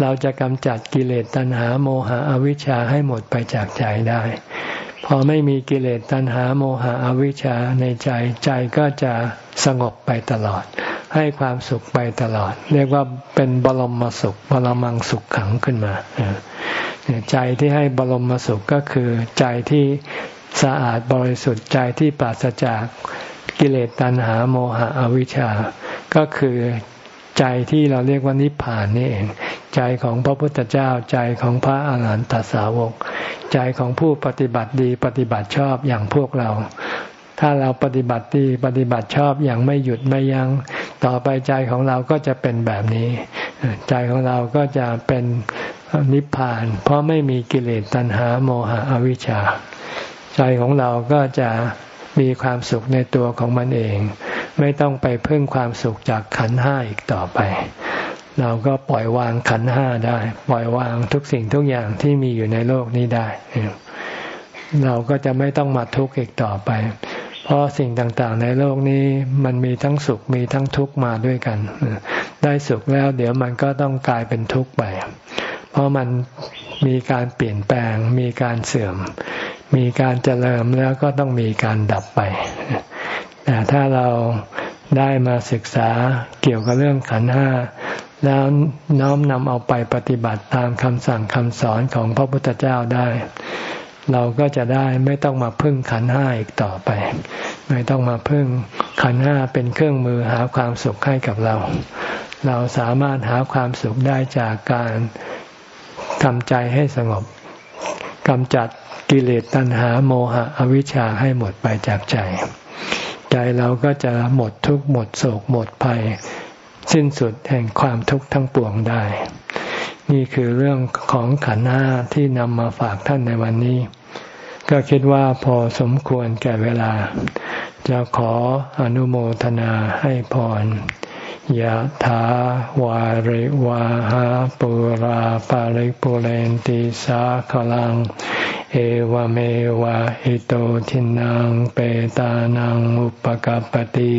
[SPEAKER 1] เราจะกำจัดกิเลสตัณหาโมหะอวิชชาให้หมดไปจากใจได้ พอไม่มีกิเลสตัณหาโมหะอวิชชาในใจใจก็จะสงบไปตลอด ให้ความสุขไปตลอด เรียกว่าเป็นบรมสุข บรมังสุขขังขึ้นมาใจที่ให้บรมสุขก็คือใจที่สะอาดบริสุทธิ์ใจที่ปราศจากกิเลสตัณหาโมหะอวิชชา ก็คือใจที่เราเรียกว่านิพพานนี่เอง ใจของพระพุทธเจ้าใจของพระอาหารหันตสาวก ใจของผู้ปฏิบัติดีปฏิบัติชอบอย่างพวกเรา ถ้าเราปฏิบัติดีปฏิบัติชอบอย่างไม่หยุดไม่ยัง้งต่อไปใจของเราก็จะเป็นแบบนี้ ใจของเราก็จะเป็นนิพพาน เพราะไม่มีกิเลสตัณหาโมหะอวิชชา ใจของเราก็จะมีความสุขในตัวของมันเอง ไม่ต้องไปพึ่งความสุขจากขันห้าอีกต่อไป เราก็ปล่อยวางขันห้าได้ ปล่อยวางทุกสิ่งทุกอย่างที่มีอยู่ในโลกนี้ได้ เราก็จะไม่ต้องมาทุกข์อีกต่อไป เพราะสิ่งต่างๆ ในโลกนี้มันมีทั้งสุขมีทั้งทุกข์มาด้วยกัน ได้สุขแล้ว เดี๋ยวมันก็ต้องกลายเป็นทุกข์ไป เพราะมันมีการเปลี่ยนแปลง มีการเสื่อม มีการเจริญแล้วก็ต้องมีการดับไป แต่ถ้าเราได้มาศึกษาเกี่ยวกับเรื่องขันห้าแล้วน้อมนำเอาไปปฏิบัติตามคำสั่งคำสอนของพระพุทธเจ้าได้ เราก็จะได้ไม่ต้องมาพึ่งขันห้าอีกต่อไป ไม่ต้องมาพึ่งขันห้าเป็นเครื่องมือหาความสุขให้กับเรา เราสามารถหาความสุขได้จากการทำใจให้สงบกำจัดกิเลสตัณหาโมหะอวิชชาให้หมดไปจากใจ ใจเราก็จะหมดทุกข์หมดโศกหมดภัย สิ้นสุดแห่งความทุกข์ทั้งปวงได้ นี่คือเรื่องของขันธ์ห้าที่นำมาฝากท่านในวันนี้ ก็คิดว่าพอสมควรแก่เวลา จะขออนุโมทนาให้พร ยะถาวาริวาหาปุราปาริปุเรนติสาขลัง เอวเมวะอิโตทินังเปตานังอุปกัรปติ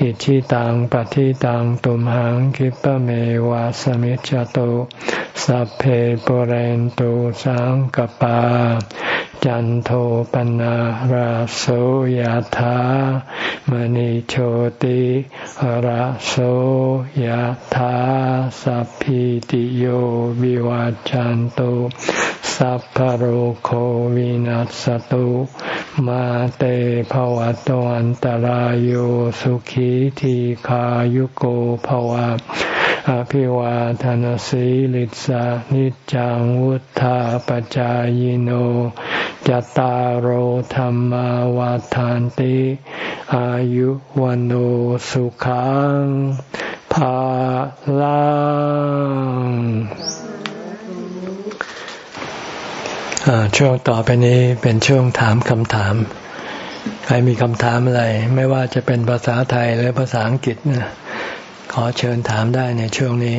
[SPEAKER 1] อิชิตังปฏิตังตุมหังคิปะเมวะสมิจจตุสัพเพปเรนตุสังกปา จันโทปนะราโสยธามณิโชติราโสยธาสัพพิติโยวิวัจจันโตสัพพโรโควินัสตุมาเตภวัตวันตารโยสุขีทีขายุโกภวะ อภิวาทานสีลิสานิจังวุธาปจายโนจตารโหธรรมวาทานติอายุวันโอสุขังภาลังช่วงต่อไปนี้เป็นช่วงถามคำถาม ใครมีคำถามอะไร ไม่ว่าจะเป็นภาษาไทยหรือภาษาอังกฤษนะ อเชิญถามได้ในช่วงนี้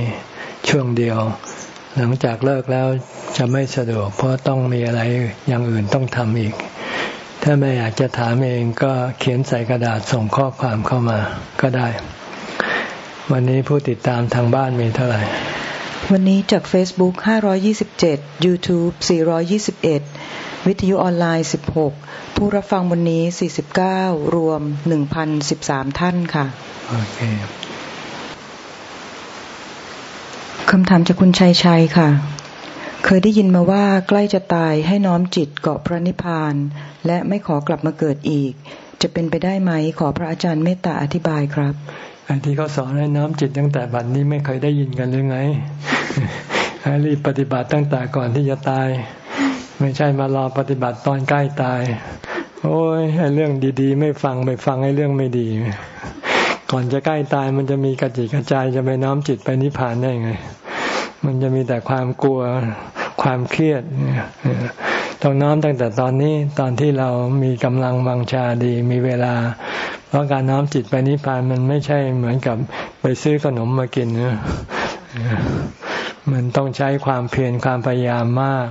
[SPEAKER 1] ช่วงเดียว หลังจากเลิกแล้วจะไม่สะดวก เพราะต้องมีอะไรอย่างอื่นต้องทำอีก ถ้าไม่อยากจะถามเองก็เขียนใส่กระดาษส่งข้อความเข้ามาก็ได้ วันนี้ผู้ติดตามทางบ้านมีเท่าไหร่
[SPEAKER 2] วันนี้จาก Facebook 527 YouTube 421วิทยุออนไลน์ 16 ผู้รับฟังวันนี้ 49 รวม 1,013 ท่านค่ะ
[SPEAKER 1] โอเค
[SPEAKER 2] คำถามจากคุณชัยชัยค่ะ เคยได้ยินมาว่าใกล้จะตายให้น้อมจิตเกาะพระนิพพาน และไม่ขอกลับมาเกิดอีก จะเป็นไปได้ไหมขอพระอาจารย์เมตตาอธิบายครับ
[SPEAKER 1] อันที่เขาสอนให้น้อมจิตตั้งแต่บัดนนี้ไม่เคยได้ยินกันหรือไงให้รีบปฏิบัติตั้งแต่ก่อนที่จะตาย ไม่ใช่มารอปฏิบัติตอนใกล้ตาย โอ้ยให้เรื่องดี ๆ ไม่ฟังไปฟังให้เรื่องไม่ดี ก่อนจะใกล้ตายมันจะมีกระจิกกระจายจะไปน้อมจิตไปนิพพานได้ไง มันจะมีแต่ความกลัวความเครียดต้องน้อมตั้งแต่ตอนนี้ตอนที่เรามีกำลังวังชาดีมีเวลา เพราะการน้อมจิตไปนิพพานมันไม่ใช่เหมือนกับไปซื้อขนมมากินนะมันต้องใช้ความเพียรความพยายามมาก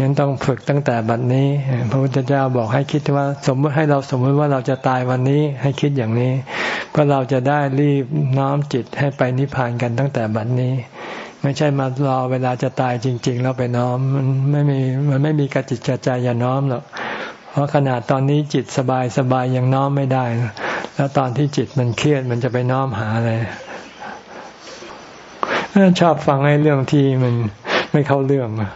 [SPEAKER 1] ยังต้องฝึกตั้งแต่บัดนี้ พระพุทธเจ้าบอกให้คิดว่า สมมติให้เราสมมติว่าเราจะตายวันนี้ให้คิดอย่างนี้ เพื่อเราจะได้รีบน้อมจิตให้ไปนิพพานกันตั้งแต่บัดนี้ ไม่ใช่มารอเวลาจะตายจริง ๆ แล้วไปน้อมมันไม่มีมันไม่มีกระจิตกระใจอย่าน้อมหรอกเพราะขนาดตอนนี้จิตสบายสบายยังน้อมไม่ได้ แล้วตอนที่จิตมันเครียดมันจะไปน้อมหาอะไรชอบฟังไอ้เรื่องที่มันไม่เข้าเรื่องอ้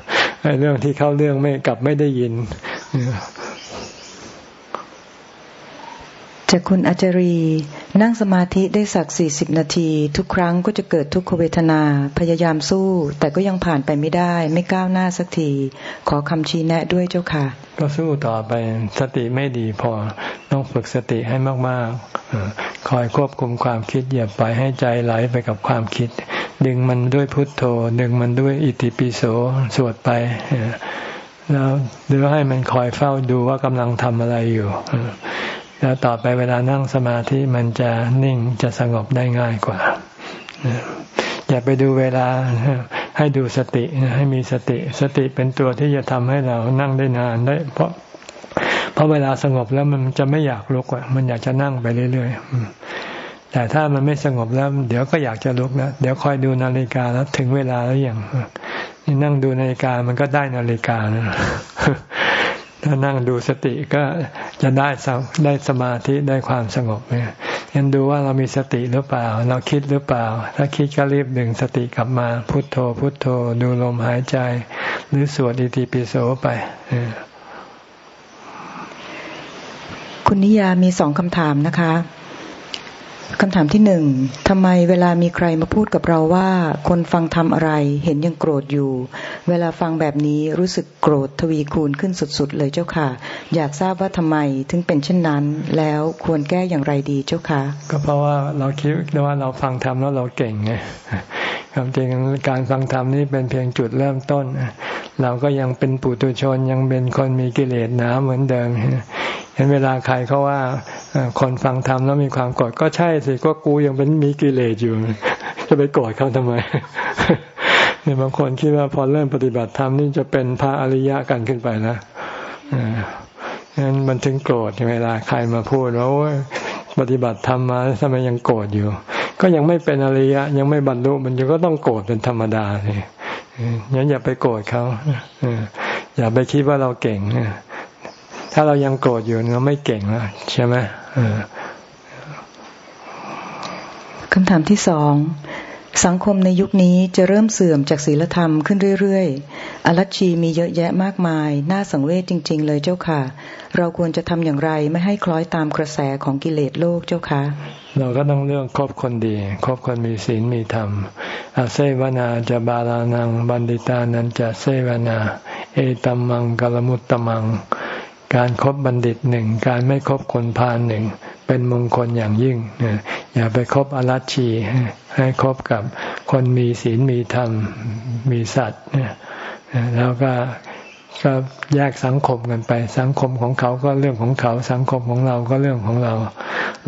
[SPEAKER 1] เรื่องที่เข้าเรื่องไม่กลับไม่ได้ยิน
[SPEAKER 2] จากคุณอาจารี นั่งสมาธิได้สักสี่สิบนาที ทุกครั้งก็จะเกิดทุกขเวทนา พยายามสู้ แต่ก็ยังผ่านไปไม่ได้ ไม่ก้าวหน้าสักที ขอคำชี้แนะด้วยเจ้าค่ะ
[SPEAKER 1] ก็สู้ต่อไปสติไม่ดีพอต้องฝึกสติให้มากๆ คอยควบคุมความคิดอย่าปล่อยให้ใจไหลไปกับความคิด ดึงมันด้วยพุทโธ ดึงมันด้วยอิติปิโสสวดไปแล้วหรือให้มันคอยเฝ้าดูว่ากำลังทำอะไรอยู่ แล้วต่อไปเวลานั่งสมาธิมันจะนิ่งจะสงบได้ง่ายกว่า อย่าไปดูเวลาให้ดูสติให้มีสติ สติเป็นตัวที่จะทำให้เรานั่งได้นานได้ เพราะเพราะเวลาสงบแล้วมันจะไม่อยากลุกอะมันอยากจะนั่งไปเรื่อยๆแต่ถ้ามันไม่สงบแล้ว เดี๋ยวก็อยากจะลุกนะเดี๋ยวคอยดูนาฬิกาแล้วถึงเวลาแล้วอย่างนี่นั่งดูนาฬิกามันก็ได้นาฬิกานะ ถ้านั่งดูสติก็จะได้ได้สมาธิได้ความสงบเนี่ยยันดูว่าเรามีสติหรือเปล่า เราคิดหรือเปล่า ถ้าคิดก็รีบดึงสติกลับมาพุทโธ พุทโธ ดูลมหายใจ หรือสวดอิติปิโสไป
[SPEAKER 2] คุณนิยามีสองคำถามนะคะ คำถามที่หนึ่งทำไมเวลามีใครมาพูดกับเราว่า คนฟังทำอะไร เห็นยังโกรธอยู่ เวลาฟังแบบนี้รู้สึกโกรธทวีคูณขึ้นสุด ๆ เลยเจ้าค่ะ อยากทราบว่าทำไมถึงเป็นเช่นนั้น แล้วควรแก้อย่างไรดีเจ้าค่ะ
[SPEAKER 1] ก็เพราะว่าเราคิดว่าเราฟังธรรมแล้วเราเก่งไงความจริงการฟังธรรมนี่เป็นเพียงจุดเริ่มต้น เราก็ยังเป็นปุถุชนยังเป็นคนมีกิเลสหนาเหมือนเดิมเห็นเวลาใครเขาว่า คนฟังธรรมแล้วมีความโกรธก็ใช่สิก็กูยังเป็นมีกิเลสอยู่ จะไปโกรธเขาทำไมเนี่ยบางคนคิดว่าพอเริ่มปฏิบัติธรรมนี่จะเป็นพระอริยะกันขึ้นไปนะงั้นมันถึงโกรธเวลาใครมาพูดว่าปฏิบัติธรรมมาทำไมยังโกรธอยู่ ก็ยังไม่เป็นอริยะ ยังไม่บรรลุมันก็ต้องโกรธเป็นธรรมดาเลยงั้นอย่าไปโกรธเขาอย่าไปคิดว่าเราเก่ง ถ้าเรายังโกรธอยู่เราไม่เก่งแล้วใช่ไหม
[SPEAKER 2] คำถามที่สองสังคมในยุคนี้จะเริ่มเสื่อมจากศีลธรรมขึ้นเรื่อยๆ อรัชชีมีเยอะแยะมากมาย น่าสังเวชจริง ๆ เลยเจ้าค่ะ เราควรจะทำอย่างไรไม่ให้คล้อยตามกระแสของกิเลสโลกเจ้าค่ะ
[SPEAKER 1] เราก็ต้องเลือกคบคนดี คบคนมีศีลมีธรรม อาเซวนาจะบาลานัง บันดิตานันจะเซวนา เอตัมมังกลมุตตมัง การครบบัณฑิตหนึ่งการไม่คบคนพาลหนึ่งเป็นมงคลอย่างยิ่งอย่าไปคบอรัชชีให้คบกับคนมีศีลมีธรรมมีสัตว์แล้วก็ก็แยกสังคมกันไป สังคมของเขาก็เรื่องของเขา สังคมของเราก็เรื่องของเรา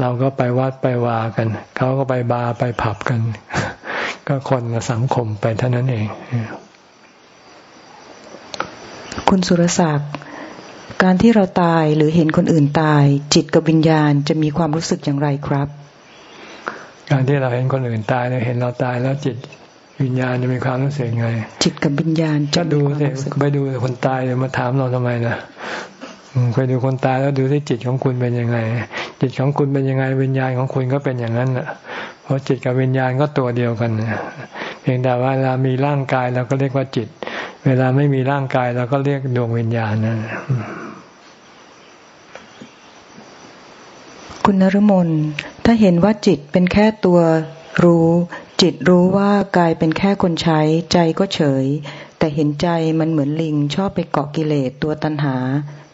[SPEAKER 1] เราก็ไปวัดไปวากัน เขาก็ไปบาร์ไปผับกัน ก็คนละสังคมไปเท่านั้นเอง
[SPEAKER 2] คุณสุรศักดิ์ การที่เราตายหรือเห็นคนอื่นตาย จิตกับวิญญาณจะมีความรู้สึกอย่างไรครับ
[SPEAKER 1] การที่เราเห็นคนอื่นตายเราเห็นเราตายแล้วจิตวิญญาณจะมีความรู้สึกไง
[SPEAKER 2] จิตกับวิญญาณ
[SPEAKER 1] จะดูสิไปดูคนตายมาถามเราทำไมนะไปดูคนตายแล้วดูที่จิตของคุณเป็นยังไง จิตของคุณเป็นยังไง วิญญาณของคุณก็เป็นอย่างนั้นแหะเพราะจิตกับวิญญาณก็ตัวเดียวกันเพียงแต่ว่าเวลามีร่างกายเราก็เรียกว่าจิต เวลาไม่มีร่างกายเราก็เรียกดวงวิญญาณนะ
[SPEAKER 2] คุณนรมนถ้าเห็นว่าจิตเป็นแค่ตัวรู้ จิตรู้ว่ากายเป็นแค่คนใช้ใจก็เฉย แต่เห็นใจมันเหมือนลิงชอบไปเกาะกิเลสตัวตัณหา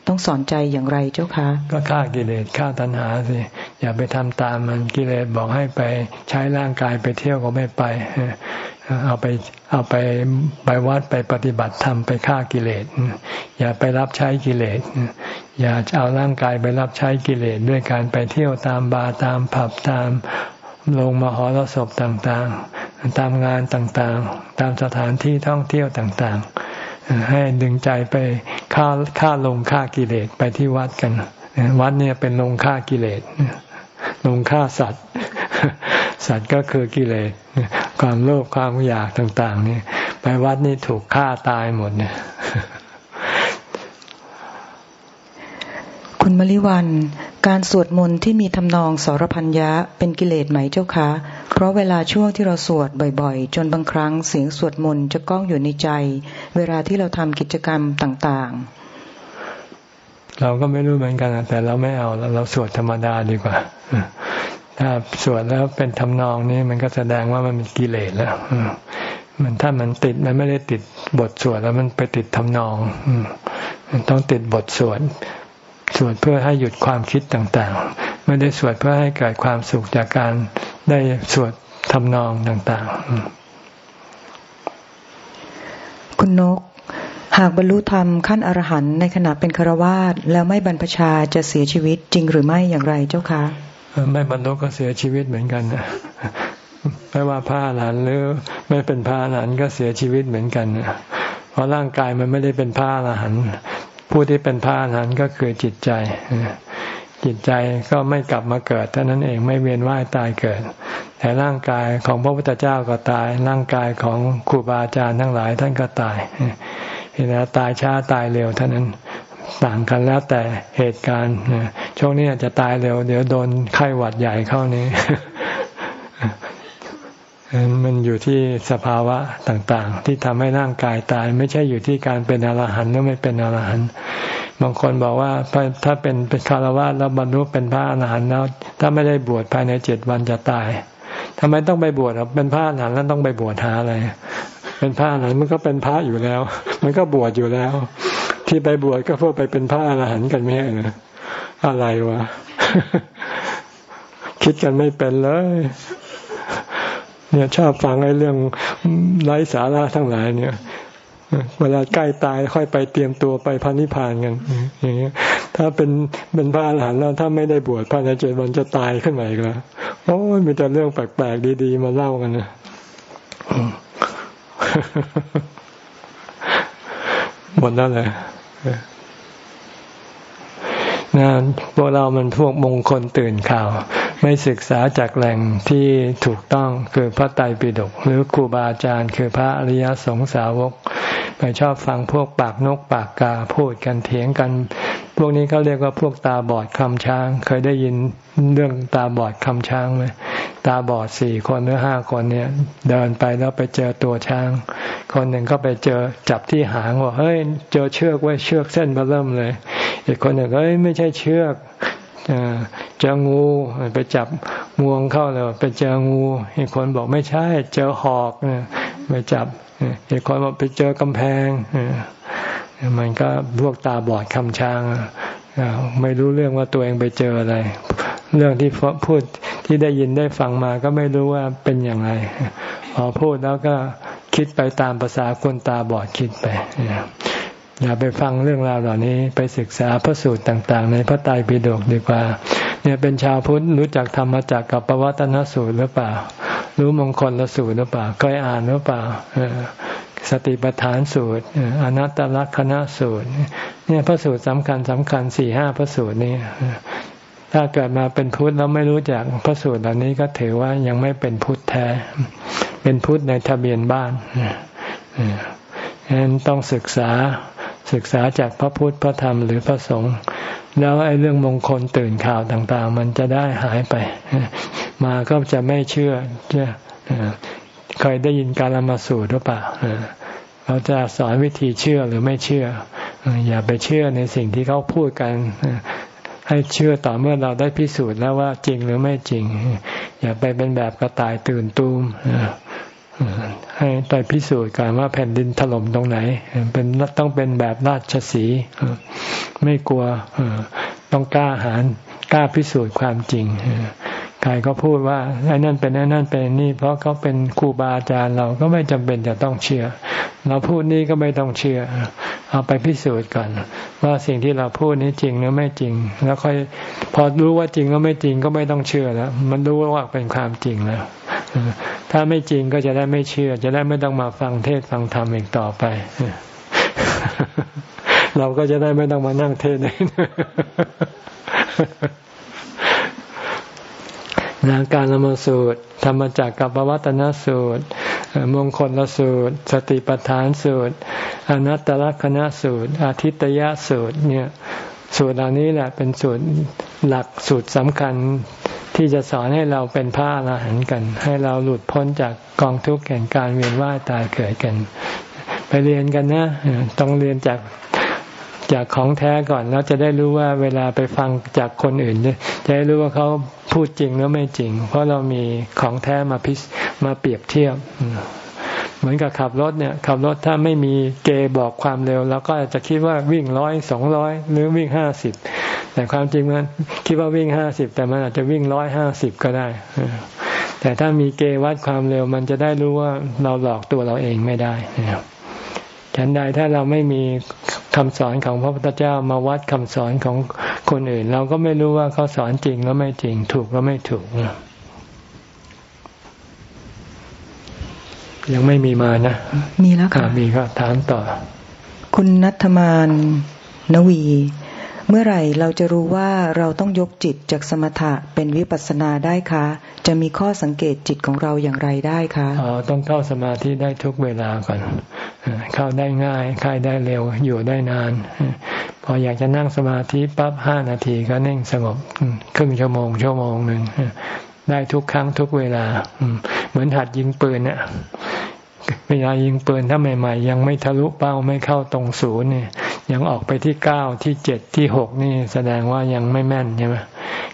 [SPEAKER 2] ต้องสอนใจอย่างไรเจ้าคะ
[SPEAKER 1] ก็ฆ่ากิเลสฆ่าตัณหาสิ อย่าไปทำตามมันกิเลสบอกให้ไปใช้ร่างกายไปเที่ยวก็ไม่ไป เอาไปเอาไปไปวัดไปปฏิบัติธรรมไปฆ่ากิเลสอย่าไปรับใช้กิเลสอย่าเอาร่างกายไปรับใช้กิเลสด้วยการไปเที่ยวตามบาร์ตามผับตามลงมหรสพต่างๆ ตามงานต่างๆ ตามสถานที่ท่องเที่ยวต่างๆ ให้ดึงใจไปฆ่าฆ่าลงฆ่ากิเลสไปที่วัดกัน วัดเนี่ยเป็นลงฆ่ากิเลสลงฆ่าสัตว์ สัตว์ก็คือกิเลส ความโลภความอยากต่างๆนี่ไปวัดนี่ถูกฆ่าตายหมดเนี่ย
[SPEAKER 2] คุณมริวัน การสวดมนต์ที่มีทำนองสรพัญญะเป็นกิเลสไหมเจ้าคะ เพราะเวลาช่วงที่เราสวดบ่อยๆ จนบางครั้งเสียงสวดมนต์จะก้องอยู่ในใจ เวลาที่เราทำกิจกรรมต่าง
[SPEAKER 1] ๆ เราก็ไม่รู้เหมือนกันแต่เราไม่เอาเราสวดธรรมดาดีกว่า ถ้าสวดแล้วเป็นทำนองนี้มันก็แสดงว่ามันมีกิเลสแล้วมันถ้ามันติดมันไม่ได้ติดบทสวดแล้วมันไปติดทำนองมันต้องติดบทสวดสวดเพื่อให้หยุดความคิดต่างๆ ไม่ได้สวดเพื่อให้เกิดความสุขจากการได้สวดทำนองต่าง
[SPEAKER 2] ๆ คุณนก หากบรรลุธรรมขั้นอรหันต์ในขณะเป็นคารวาสแล้วไม่บรรพชาจะเสียชีวิตจริงหรือไม่อย่างไรเจ้าคะ
[SPEAKER 1] ไม่บรรลุก็เสียชีวิตเหมือนกันนะไม่ว่าพระอรหันหรือไม่เป็นพระอรหันก็เสียชีวิตเหมือนกันเพราะร่างกายมันไม่ได้เป็นพระอรหันผู้ที่เป็นพระอรหันก็คือจิตใจจิตใจก็ไม่กลับมาเกิดเท่านั้นเองไม่เวียนว่ายตายเกิด แต่ร่างกายของพระพุทธเจ้าก็ตาย ร่างกายของครูบาอาจารย์ทั้งหลายท่านก็ตายเห็นแล้วตายช้าตายเร็วเท่านั้น ต่างกันแล้วแต่เหตุการณ์ช่วงนี้อาจจะตายเร็ว เดี๋ยวโดนไข้หวัดใหญ่เข้านี้มันอยู่ที่สภาวะต่างๆ ที่ทำให้ร่างกายตาย ไม่ใช่อยู่ที่การเป็นอรหันต์หรือไม่เป็นอรหันต์บางคนบอกว่าถ้าเป็นคารวะแล้วบรรลุเป็นพระอรหันต์แล้ว ถ้าไม่ได้บวชภายในเจ็ดวันจะตายทำไมต้องไปบวชเป็นพระอรหันต์แล้วต้องไปบวชหาอะไร เป็นพระอรหันต์มันก็เป็นพระอยู่แล้ว มันก็บวชอยู่แล้ว ที่ไปบวชก็เพื่อไปเป็นพระอรหันต์กันไม่ใช่เหรออะไรวะ คิดกันไม่เป็นเลย เนี่ยชอบฟังไอ้เรื่องไร้สาระทั้งหลายเนี่ยเวลาใกล้ตายค่อยไปเตรียมตัวไปพันนิพพานกันอย่างเงี้ย ถ้าเป็นเป็นพระอรหันต์แล้วถ้าไม่ได้บวชภายในเจ็ดวันจะตายขึ้นมาอีกแล้วโอ้ยมีแต่เรื่องแปลกๆดีๆมาเล่ากันนะหมดแล้วเลย นะพวกเรามันพวกมงคลตื่นข่าว ไม่ศึกษาจากแหล่งที่ถูกต้องคือพระไตรปิฎกหรือครูบาอาจารย์ คือพระอริยสงสาวก ไปชอบฟังพวกปากนกปากกาพูดกันเถียงกัน พวกนี้เขาเรียกว่าพวกตาบอดคำช้าง เคยได้ยินเรื่องตาบอดคำช้างไหมตาบอดสี่คนหรือห้าคนเนี่ย เดินไปแล้วไปเจอตัวช้าง คนหนึ่งก็ไปเจอจับที่หางว่าเฮ้ยเจอเชือกไว้เชือกเส้นเริ่มเลย อีกคนหนึ่งเอ้ยไม่ใช่เชือกเจองูไปจับงวงเข้าแล้วไปเจองู อีกคนบอกไม่ใช่ เจอหอกไปจับอีกคนบอกไปเจอกำแพง มันก็พวกตาบอดคำช้างไม่รู้เรื่องว่าตัวเองไปเจออะไร เรื่องที่พูดที่ได้ยินได้ฟังมาก็ไม่รู้ว่าเป็นอย่างไรพอพูดแล้วก็คิดไปตามภาษาคนตาบอดคิดไปอย่าไปฟังเรื่องราวเหล่านี้ไปศึกษาพระสูตรต่าง ๆ ในพระไตรปิฎกดีกว่า เนี่ยเป็นชาวพุทธรู้จักธรรมจักกับปวัตนสูตรหรือเปล่า รู้มงคลละสูตรหรือเปล่าเคยอ่านหรือเปล่า สติปัฏฐานสูตรอนัตตลักษณะสูตร เนี่ยพระสูตรสำคัญสำคัญสี่ห้าพระสูตรนี้ถ้าเกิดมาเป็นพุทธแล้วไม่รู้จักพระสูตรเหล่านี้ก็ถือว่ายังไม่เป็นพุทธแท้ เป็นพุทธในทะเบียนบ้านฉะนั้นต้องศึกษาศึกษาจากพระพุทธพระธรรมหรือพระสงฆ์แล้วไอ้เรื่องมงคลตื่นข่าวต่าง ๆ มันจะได้หายไป มาก็จะไม่เชื่อ เคยได้ยินการละมาสูตรหรือเปล่าเขาจะสอนวิธีเชื่อหรือไม่เชื่อ อย่าไปเชื่อในสิ่งที่เขาพูดกัน ให้เชื่อต่อเมื่อเราได้พิสูจน์แล้วว่าจริงหรือไม่จริง อย่าไปเป็นแบบกระต่ายตื่นตูมให้ไปพิสูจน์กันว่าแผ่นดินถล่มตรงไหน เป็นต้องเป็นแบบราชสีไม่กลัวต้องกล้าหาญกล้าพิสูจน์ความจริง ครก็พูดว่าไอ้นั่นเป็นไอ้นั่นเป็นนี่ เพราะเขาเป็นครูบาอาจารย์เราก็ไม่จำเป็นจะต้องเชื่อ เราพูดนี้ก็ไม่ต้องเชื่อ เอาไปพิสูจน์ก่อนว่าสิ่งที่เราพูดนี้จริงหรือไม่จริง แล้วค่อยพอรู้ว่าจริงก็ไม่จริงก็ไม่ต้องเชื่อแล้ว มันรู้ว่าเป็นความจริงแล้ว ถ้าไม่จริงก็จะได้ไม่เชื่อ จะได้ไม่ต้องมาฟังเทศฟังธรรมอีกต่อไปเราก็จะได้ไม่ต้องมานั่งเทศนาการละมสูตร ธรรมจักกับปวัตนสูตร มงคลละสูตร สติปัฏฐานสูตร อนัตตลกนสูตร อาทิตยสูตรเนี่ยสูตรเหล่านี้แหละเป็นสูตรหลักสูตรสำคัญที่จะสอนให้เราเป็นพระอรหันต์กัน ให้เราหลุดพ้นจากกองทุกข์แห่งการเวียนว่ายตายเกิดกัน ไปเรียนกันนะ ต้องเรียนจาก จากของแท้ก่อนแล้วจะได้รู้ว่าเวลาไปฟังจากคนอื่น จะได้รู้ว่าเขาพูดจริงหรือไม่จริง เพราะเรามีของแท้มาพิสมาเปรียบเทียบ เหมือนกับขับรถเนี่ยขับรถถ้าไม่มีเกบอกความเร็วเราก็จะคิดว่าวิ่งร้อยสองร้อยหรือวิ่งห้าสิบแต่ความจริงมันคิดว่าวิ่งห้าสิบแต่มันอาจจะวิ่งร้อยห้าสิบก็ได้ แต่ถ้ามีเกวัดความเร็วมันจะได้รู้ว่าเราหลอกตัวเราเองไม่ได้นะครับ ฉันใดถ้าเราไม่มีคำสอนของพระพุทธเจ้ามาวัดคำสอนของคนอื่น เราก็ไม่รู้ว่าเขาสอนจริงแล้วไม่จริง ถูกแล้วไม่ถูก ยังไม่มีมานะ
[SPEAKER 2] มีแล้วค่ะ
[SPEAKER 1] มีก็ถามต่อ
[SPEAKER 2] คุณนัทมานนวี เมื่อไหร่เราจะรู้ว่าเราต้องยกจิตจากสมถะเป็นวิปัสสนาได้คะ จะมีข้อสังเกตจิตของเราอย่างไรได้คะ
[SPEAKER 1] อ๋อต้องเข้าสมาธิได้ทุกเวลาก่อน เข้าได้ง่ายค่ายได้เร็วอยู่ได้นาน พออยากจะนั่งสมาธิปั๊บห้านาทีก็นิ่งสงบครึ่งชั่วโมงชั่วโมงหนึ่งได้ทุกครั้งทุกเวลา เหมือนหัดยิงปืนเนี่ย เวลายิงปืนถ้าใหม่ ๆ ยังไม่ทะลุเป้าไม่เข้าตรงศูนย์เนี่ยยังออกไปที่เก้าที่เจ็ดที่หกนี่แสดงว่ายังไม่แม่นใช่ไหม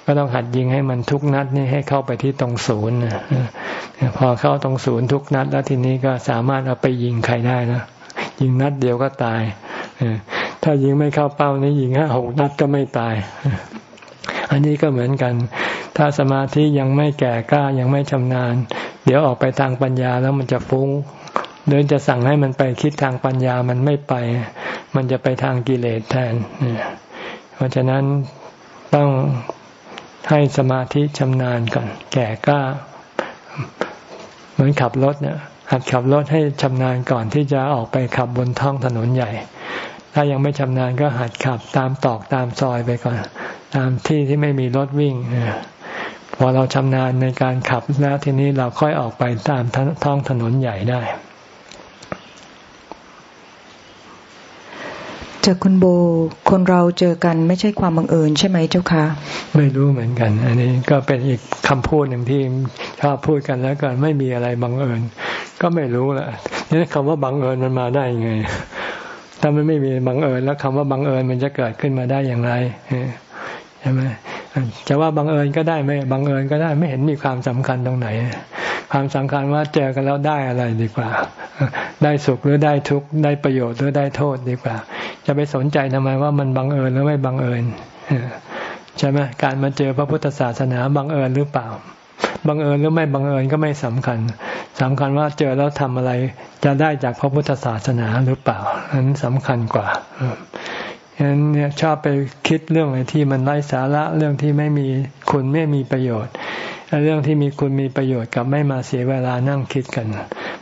[SPEAKER 1] ก็ต้องหัดยิงให้มันทุกนัดนี่ให้เข้าไปที่ตรงศูนย์พอเข้าตรงศูนย์ทุกนัด แล้วทีนี้ก็สามารถเอาไปยิงใครได้นะยิงนัดเดียวก็ตายถ้ายิงไม่เข้าเป้านี่ยิงห้าหกนัดก็ไม่ตาย อันนี้ก็เหมือนกัน ถ้าสมาธิยังไม่แก่กล้ายังไม่ชำนาญ เดี๋ยวออกไปทางปัญญาแล้วมันจะฟุง้ง เดินจะสั่งให้มันไปคิดทางปัญญามันไม่ไป มันจะไปทางกิเลสแทน เพราะฉะนั้นต้องให้สมาธิชำนาญก่อน แก่กล้า เหมือนขับรถเนี่ยหัดขับรถให้ชำนาญก่อนที่จะออกไปขับบนท้องถนนใหญ่ ถ้ายังไม่ชำนาญก็หัดขับตามตอกตามซอยไปก่อน ตามที่ที่ไม่มีรถวิ่งพอเราชำนาญในการขับแล้วทีนี้เราค่อยออกไปตามท้องถนนใหญ่ได้
[SPEAKER 2] จากคุณโบคนเราเจอกันไม่ใช่ความบังเอิญใช่ไหมเจ้าคะ
[SPEAKER 1] ไม่รู้เหมือนกัน อันนี้ก็เป็นอีกคำพูดหนึ่งที่ชอบพูดกันแล้วกันไม่มีอะไรบังเอิญ ก็ไม่รู้ละนี่คำว่าบังเอิญมันมาได้ยังไง ถ้ามันไม่มีบังเอิญแล้วคำว่าบังเอิญมันจะเกิดขึ้นมาได้อย่างไรใช่ไหมจะว่าบังเอิญก็ได้ไม่บังเอิญก็ได้ไม่เห็นมีความสำคัญตรงไหน ความสำคัญว่าเจอกันแล้วได้อะไรดีกว่า ได้สุขหรือได้ทุกข์ได้ประโยชน์หรือได้โทษดีกว่า จะไปสนใจทำไมว่ามันบังเอิญหรือไม่บังเอิญใช่ไหมการมาเจอพระพุทธศาสนาบังเอิญหรือเปล่าบังเอิญหรือไม่บังเอิญก็ไม่สำคัญสำคัญว่าเจอแล้วทำอะไรจะได้จากพระพุทธศาสนาหรือเปล่าอันนั้นสำคัญกว่า ฉะนั้นเนี่ยชอบไปคิดเรื่องอะไรที่มันไร้สาระเรื่องที่ไม่มีคุณไม่มีประโยชน์เรื่องที่มีคุณมีประโยชน์กับไม่มาเสียเวลานั่งคิดกัน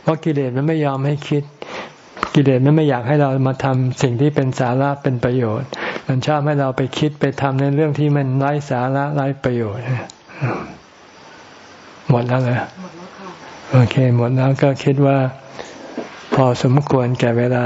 [SPEAKER 1] เพราะกิเลสมันไม่ยอมให้คิด กิเลสมันไม่อยากให้เรามาทำสิ่งที่เป็นสาระเป็นประโยชน์ มันชอบให้เราไปคิดไปทำในเรื่องที่มันไร้สาระไร้ประโยชน์หมดแล้วเลยโอเค หมดแล้วก็คิดว่า พอสมควรแก่เวลา